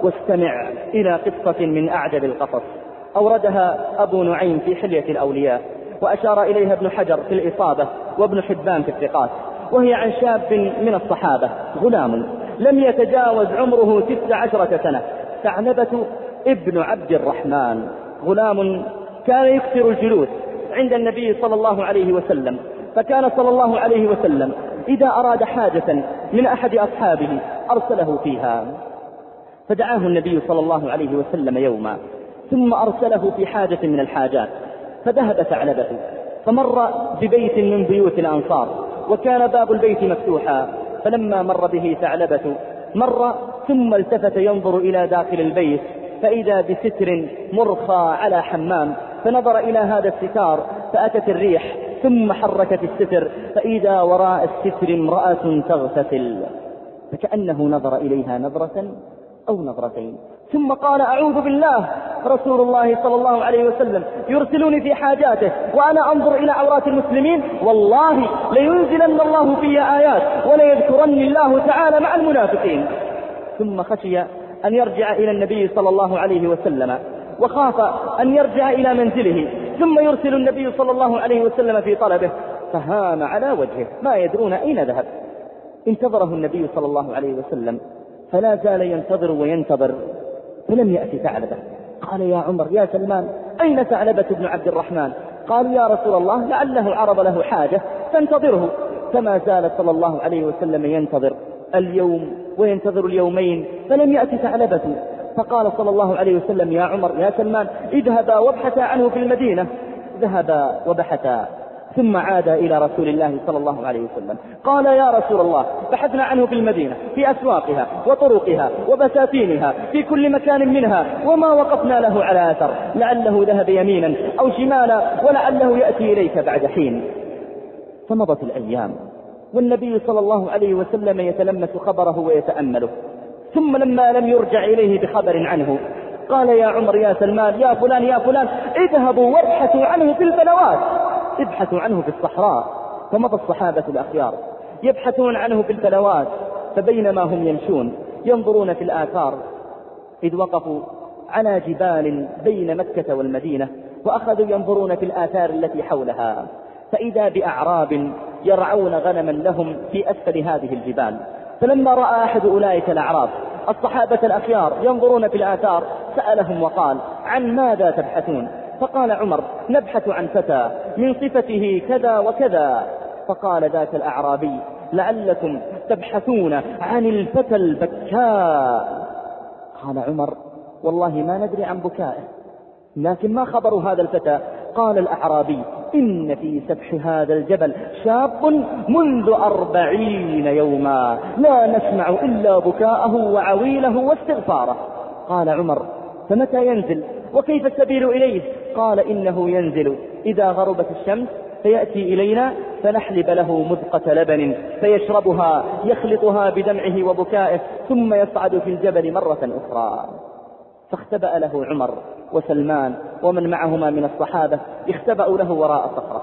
واستمع إلى قصة من أعجب القصص أوردها أبو نعيم في حلية الأولياء. وأشار إليها ابن حجر في الإصابة وابن حبان في الثقات وهي عن شاب من الصحابة غلام لم يتجاوز عمره ست عشرة سنة ثعلبة ابن عبد الرحمن. غلام كان يكثر الجلوس عند النبي صلى الله عليه وسلم فكان صلى الله عليه وسلم إذا أراد حاجة من أحد أصحابه أرسله فيها. فدعاه النبي صلى الله عليه وسلم يوما ثم أرسله في حاجة من الحاجات. فذهب ثعلبة فمر ببيت من بيوت الأنصار وكان باب البيت مفتوحا فلما مر به ثعلبة مر ثم التفت ينظر إلى داخل البيت فإذا بستر مرخى على حمام فنظر إلى هذا الستار فأتت الريح ثم حركت الستر فإذا وراء الستر امرأة تغتسل فكأنه نظر إليها نظرة أو نظرتين. ثم قال أعوذ بالله رسول الله صلى الله عليه وسلم يرسلني في حاجاته وأنا أنظر إلى عورات المسلمين والله لينزلن الله في آيات وليذكرني الله تعالى مع المنافقين. ثم خشي أن يرجع إلى النبي صلى الله عليه وسلم وخاف أن يرجع إلى منزله. ثم يرسل النبي صلى الله عليه وسلم في طلبه فهام على وجهه ما يدرون أين ذهب. انتظره النبي صلى الله عليه وسلم. فلا زال ينتظر وينتظر فلم يأتي ثعلبة. قال يا عمر يا سلمان أين ثعلبة بن عبد الرحمن؟ قالوا يا رسول الله لعله عرض له حاجة فانتظره. فما زال صلى الله عليه وسلم ينتظر اليوم وينتظر اليومين فلم يأتي ثعلبة. فقال صلى الله عليه وسلم يا عمر يا سلمان اذهبا وابحثا عنه في المدينة. ذهبا وبحثا. ثم عاد إلى رسول الله صلى الله عليه وسلم. قال يا رسول الله بحثنا عنه في المدينة في أسواقها وطرقها وبساتينها في كل مكان منها وما وقفنا له على أثر. لعله ذهب يمينا أو شمالا ولعله يأتي إليك بعد حين. فمضت الأيام والنبي صلى الله عليه وسلم يتلمس خبره ويتأمله. ثم لما لم يرجع إليه بخبر عنه قال يا عمر يا سلمان يا فلان يا فلان اذهبوا وابحثوا عنه في البلوات ابحثوا عنه في الصحراء فمضى الصحابة الأخيار. يبحثون عنه في البلوات فبينما هم يمشون ينظرون في الآثار. إذ وقفوا على جبال بين مكة والمدينة وأخذوا ينظرون في الآثار التي حولها. فإذا بأعراب يرعون غنما لهم في أسفل هذه الجبال. فلما رأى أحد أولئك الأعراب الصحابة الأخيار ينظرون في الآثار سألهم وقال عن ماذا تبحثون؟ فقال عمر نبحث عن فتى من صفته كذا وكذا. فقال ذاك الأعرابي لعلكم تبحثون عن الفتى البكاء. قال عمر والله ما ندري عن بكائه لكن ما خبر هذا الفتى؟ قال الأعرابي إن في سفح هذا الجبل شاب منذ أربعين يوما لا نسمع إلا بكاءه وعويله واستغفاره. قال عمر فمتى ينزل؟ وكيف السبيل إليه؟ قال إنه ينزل. إذا غربت الشمس فيأتي إلينا فنحلب له مذقة لبن فيشربها يخلطها بدمعه وبكائه ثم يصعد في الجبل مرة أخرى. فاختبأ له عمر وسلمان ومن معهما من الصحابة اختبأوا له وراء صخرة.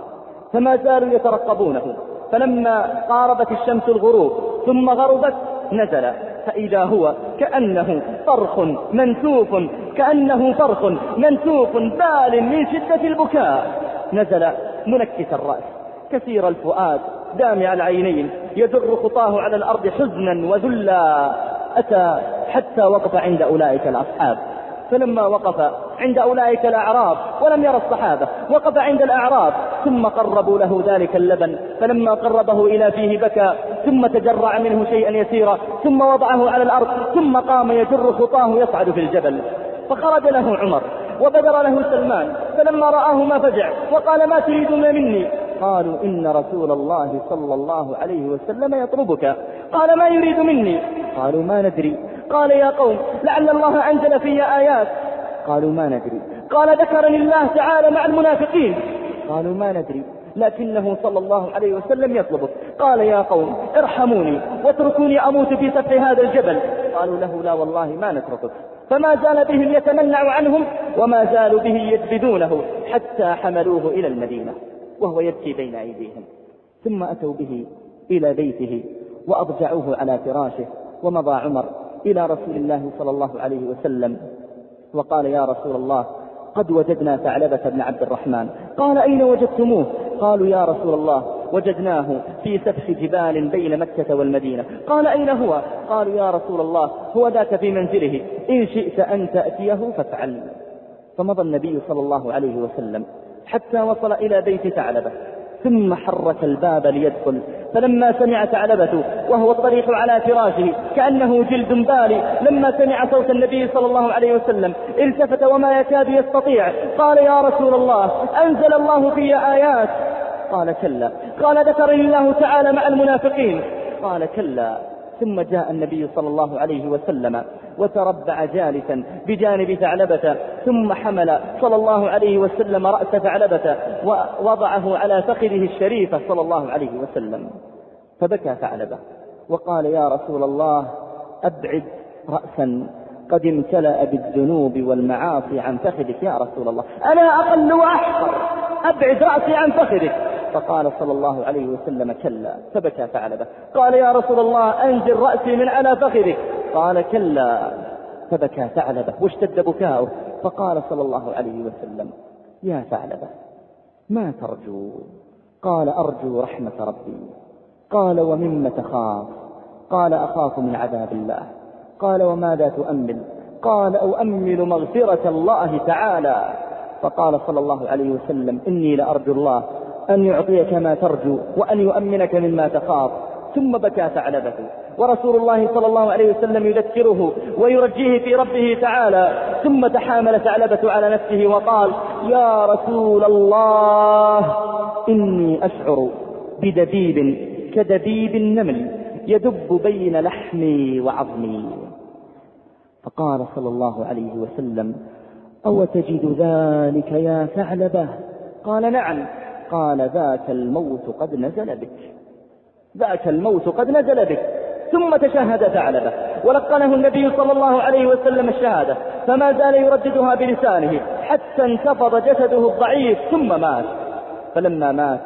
فما زالوا يترقبونه. فلما قاربت الشمس الغروب ثم غربت نزل فإذا هو كأنه فرخ منسوف كأنه فرخ منسوف بال من شدة البكاء. نزل منكس الرأس كثير الفؤاد دامع العينين يدر خطاه على الأرض حزنا وذلا. أتى حتى وقف عند أولئك الأصحاب. فلما وقف عند أولئك الأعراب ولم يرى الصحابة وقف عند الأعراب ثم قربوا له ذلك اللبن فلما قربه إلى فيه بكى ثم تجرع منه شيئا يسيرا ثم وضعه على الأرض ثم قام يجر خطاه يصعد في الجبل. فخرج له عمر وبدر له سلمان فلما رآه ما فجع وقال ما تريدون مني؟ قالوا إن رسول الله صلى الله عليه وسلم يطلبك. قال ما يريد مني؟ قالوا ما ندري. قال يا قوم لعل الله أنزل في آيات. قالوا ما ندري. قال ذكرني الله تعالى مع المنافقين. قالوا ما ندري. لكنه صلى الله عليه وسلم يطلبك قال يا قوم ارحموني واتركوني أموت في سفح هذا الجبل. قالوا له لا والله ما نتركك فما زال بهم يتمنع عنهم وما زالوا به يجبدونه حتى حملوه إلى المدينة وهو يبكي بين أيديهم. ثم أتوا به إلى بيته وأضجعوه على فراشه ومضى عمر إلى رسول الله صلى الله عليه وسلم وقال يا رسول الله قد وجدنا ثعلبة بن عبد الرحمن. قال أين وجدتموه؟ قالوا يا رسول الله وجدناه في سفح جبال بين مكة والمدينة. قال أين هو؟ قالوا يا رسول الله هو ذاك في منزله. إن شئت أن تأتيه فافعل. فمضى النبي صلى الله عليه وسلم حتى وصل إلى بيت ثعلبة ثم حرك الباب ليدخل. فلما سمع ثعلبة وهو الطريح على فراشه كأنه جلد بالي لما سمع صوت النبي صلى الله عليه وسلم التفت وما يكاد يستطيع قال يا رسول الله أنزل الله في آيات؟ قال كلا. قال ذكرني الله تعالى مع المنافقين؟ قال كلا. ثم جاء النبي صلى الله عليه وسلم وتربع جالسا بجانب ثعلبة ثم حمل صلى الله عليه وسلم رأس ثعلبة ووضعه على فخذه الشريفة صلى الله عليه وسلم. فبكى ثعلبة وقال يا رسول الله أبعد رأسا قد امتلأ بالذنوب والمعاصي عن فخذك يا رسول الله. أنا أقل وأحقر أبعد رأسي عن فخذك. فقال صلى الله عليه وسلم كلا فبكى ثعلبة قال يا رسول الله أنزل رأسي من على فخذك. قال كلا فبكى ثعلبة واشتد بكاؤه. فقال صلى الله عليه وسلم يا ثعلبة ما ترجو؟ قال أرجو رحمة ربي. قال ومما تخاف؟ قال أخاف من عذاب الله. قال وماذا تؤمل؟ قال أؤمل مغفرة الله تعالى. فقال صلى الله عليه وسلم إني لأرجو الله أن يعطيك ما ترجو وأن يؤمنك مما تخاف. ثم بكى ثعلبته ورسول الله صلى الله عليه وسلم يذكره ويرجيه في ربه تعالى. ثم تحامل ثعلبة على نفسه وقال يا رسول الله إني أشعر بدبيب كدبيب النمل يدب بين لحمي وعظمي. فقال صلى الله عليه وسلم أو تجد ذلك يا ثعلبة؟ قال نعم. قال ذاك الموت قد نزل بك. ذاك الموت قد نزل بك. ثم تشهد ثعلبة. ولقنه النبي صلى الله عليه وسلم الشهادة. فما زال يرددها بلسانه. حتى انتفض جسده الضعيف ثم مات. فلما مات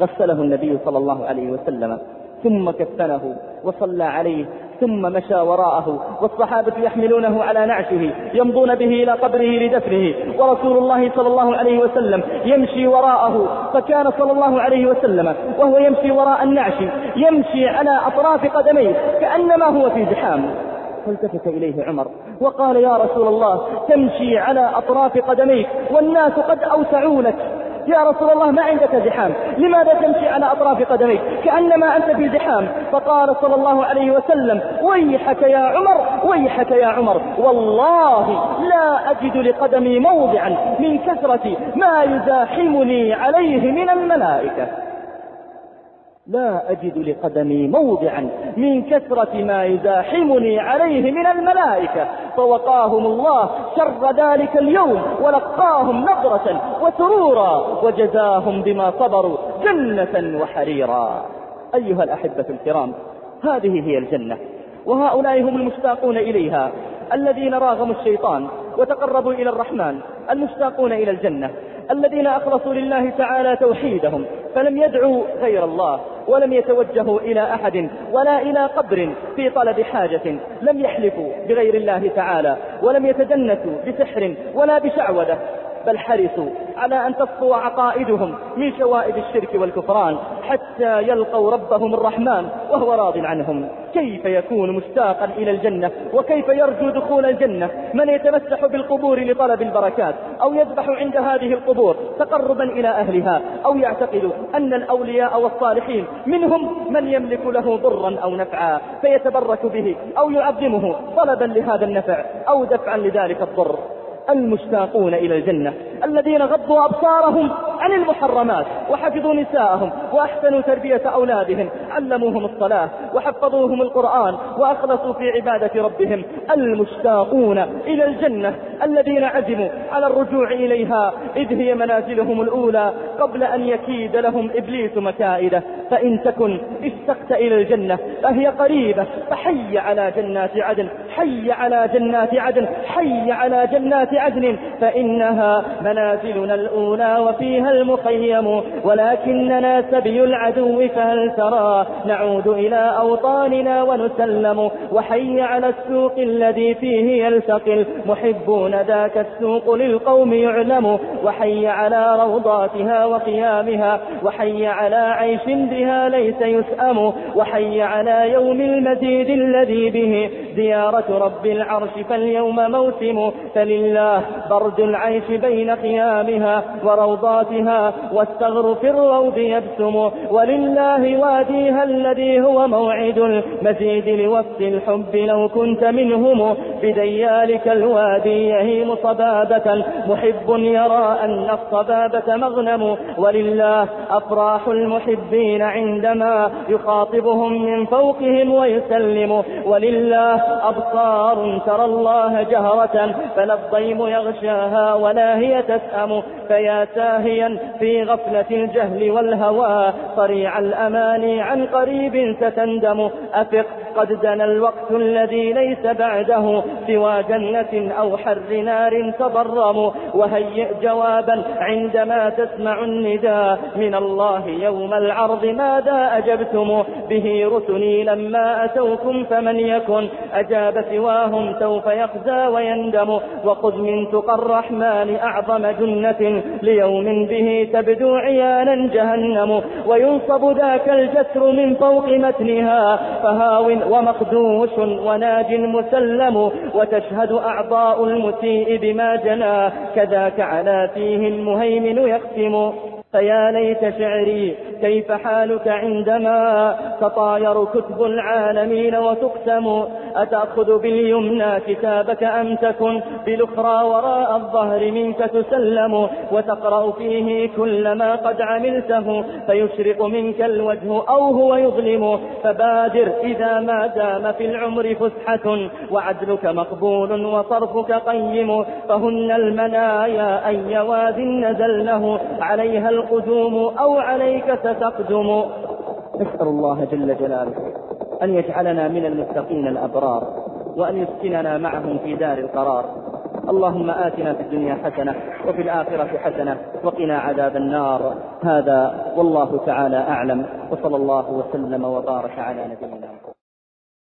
غسله النبي صلى الله عليه وسلم. ثم كفنه وصلى عليه ثم مشى وراءه والصحابة يحملونه على نعشه يمضون به إلى قبره لدفنه ورسول الله صلى الله عليه وسلم يمشي وراءه فكان صلى الله عليه وسلم وهو يمشي وراء النعش يمشي على أطراف قدميه كأنما هو في زحام. فالتفت إليه عمر وقال يا رسول الله تمشي على أطراف قدميك والناس قد أوسعوا لك يا رسول الله ما عندك زحام. لماذا تمشي على أطراف قدميك؟ كأنما أنت في زحام. فقال صلى الله عليه وسلم ويحك يا عمر ويحك يا عمر. والله لا أجد لقدمي موضعا من كثرة ما يزاحمني عليه من الملائكة. لا أجد لقدمي موضعا من كثرة ما يزاحمني عليه من الملائكة فوقاهم الله شر ذلك اليوم ولقاهم نظرة وسرورا وجزاهم بما صبروا جنة وحريرا. أيها الأحبة الكرام هذه هي الجنة وهؤلاء هم المشتاقون إليها الذين راغموا الشيطان وتقربوا إلى الرحمن المشتاقون إلى الجنة. الذين أخلصوا لله تعالى توحيدهم فلم يدعوا غير الله ولم يتوجهوا إلى أحد ولا إلى قبر في طلب حاجة لم يحلفوا بغير الله تعالى ولم يتجنسوا بسحر ولا بشعوذة. بل حرصوا على أن تصفو عقائدهم من شوائب الشرك والكفران حتى يلقوا ربهم الرحمن وهو راض عنهم. كيف يكون مشتاقا إلى الجنة؟ وكيف يرجو دخول الجنة؟ من يتمسح بالقبور لطلب البركات؟ أو يذبح عند هذه القبور تقربا إلى أهلها؟ أو يعتقد أن الأولياء والصالحين منهم من يملك له ضرا أو نفعا فيتبرك به أو يعظمه طلبا لهذا النفع أو دفعا لذلك الضر. المشتاقون إلى الجنة الذين غضوا أبصارهم عن المحرمات وحفظوا نساءهم وأحسنوا تربية أولادهم علموهم الصلاة وحفظوهم القرآن وأخلصوا في عبادة ربهم المشتاقون إلى الجنة الذين عزموا على الرجوع إليها إذ هي منازلهم الأولى قبل أن يكيد لهم إبليس مكائده فإن تكن اشتقت إلى الجنة فهي قريبة فحي على جنات عدن حي على جنات عدن حي على جنات عدن فإنها منازلنا الأولى وفيها المخيم ولكننا سبي العدو فهل ترى؟ نعود إلى أوطاننا ونسلم وحي على السوق الذي فيه يلتقي المحبون ذاك السوق للقوم يعلم وحي على روضاتها وقيامها وحي على عيش بها ليس يسأم وحي على يوم المزيد الذي به زيارة رب العرش فاليوم موسم فلله برد العيش بين قيامها وروضاتها والثغر في الروض يبسم ولله واديها الذي هو موعد المزيد لوفد الحب لو كنت منهم. بديالك الوادي يهيم صبابة محب يرى أن الصبابة مغنم. ولله أفراح المحبين عندما يخاطبهم من فوقهم ويسلم. ولله أبصار ترى الله جهرة فلا الضيم يغشاها ولا هي تسأم فيا ساهيا في غفلة الجهل والهوى. صريع الأماني عن قريب ستندم. أفق قد دنا الوقت الذي ليس بعده. سوى جنة أو حر نار تضرم. وهيئ جوابا عندما تسمع النداء. من الله يوم العرض ماذا أجبتم؟ به رسلي لما أتوكم فمن يكن. أجاب سواهم سوف يخزى ويندم. وخذ من تقى الرحمن أعظم جنة ليوم به تبدو عيانا جهنم وينصب ذاك الجسر من فوق متنها فهاون ومخدوش وناج مسلم وتشهد أعضاء المسيء بما جنى كذاك على فيه المهيمن يختم فيا ليت شعري كيف حالك عندما تطاير كتب العالمين وتقسم؟ أتأخذ باليمنى كتابك أم تكن بالأخرى وراء الظهر منك تسلم؟ وتقرأ فيه كل ما قد عملته فيشرق منك الوجه أو هو يظلم؟ فبادر إذا ما دام في العمر فسحة وعدلك مقبول وصرفك قيم فهن المنايا أي واد نزلنه عليها القدوم أو عليك ستقدم. نسأل الله جل جلاله أن يجعلنا من المتقين الأبرار وأن يسكننا معهم في دار القرار. اللهم آتنا في الدنيا حسنة وفي الآخرة حسنة وقنا عذاب النار. هذا والله تعالى أعلم. وصلى الله وسلم وبارك على نبينا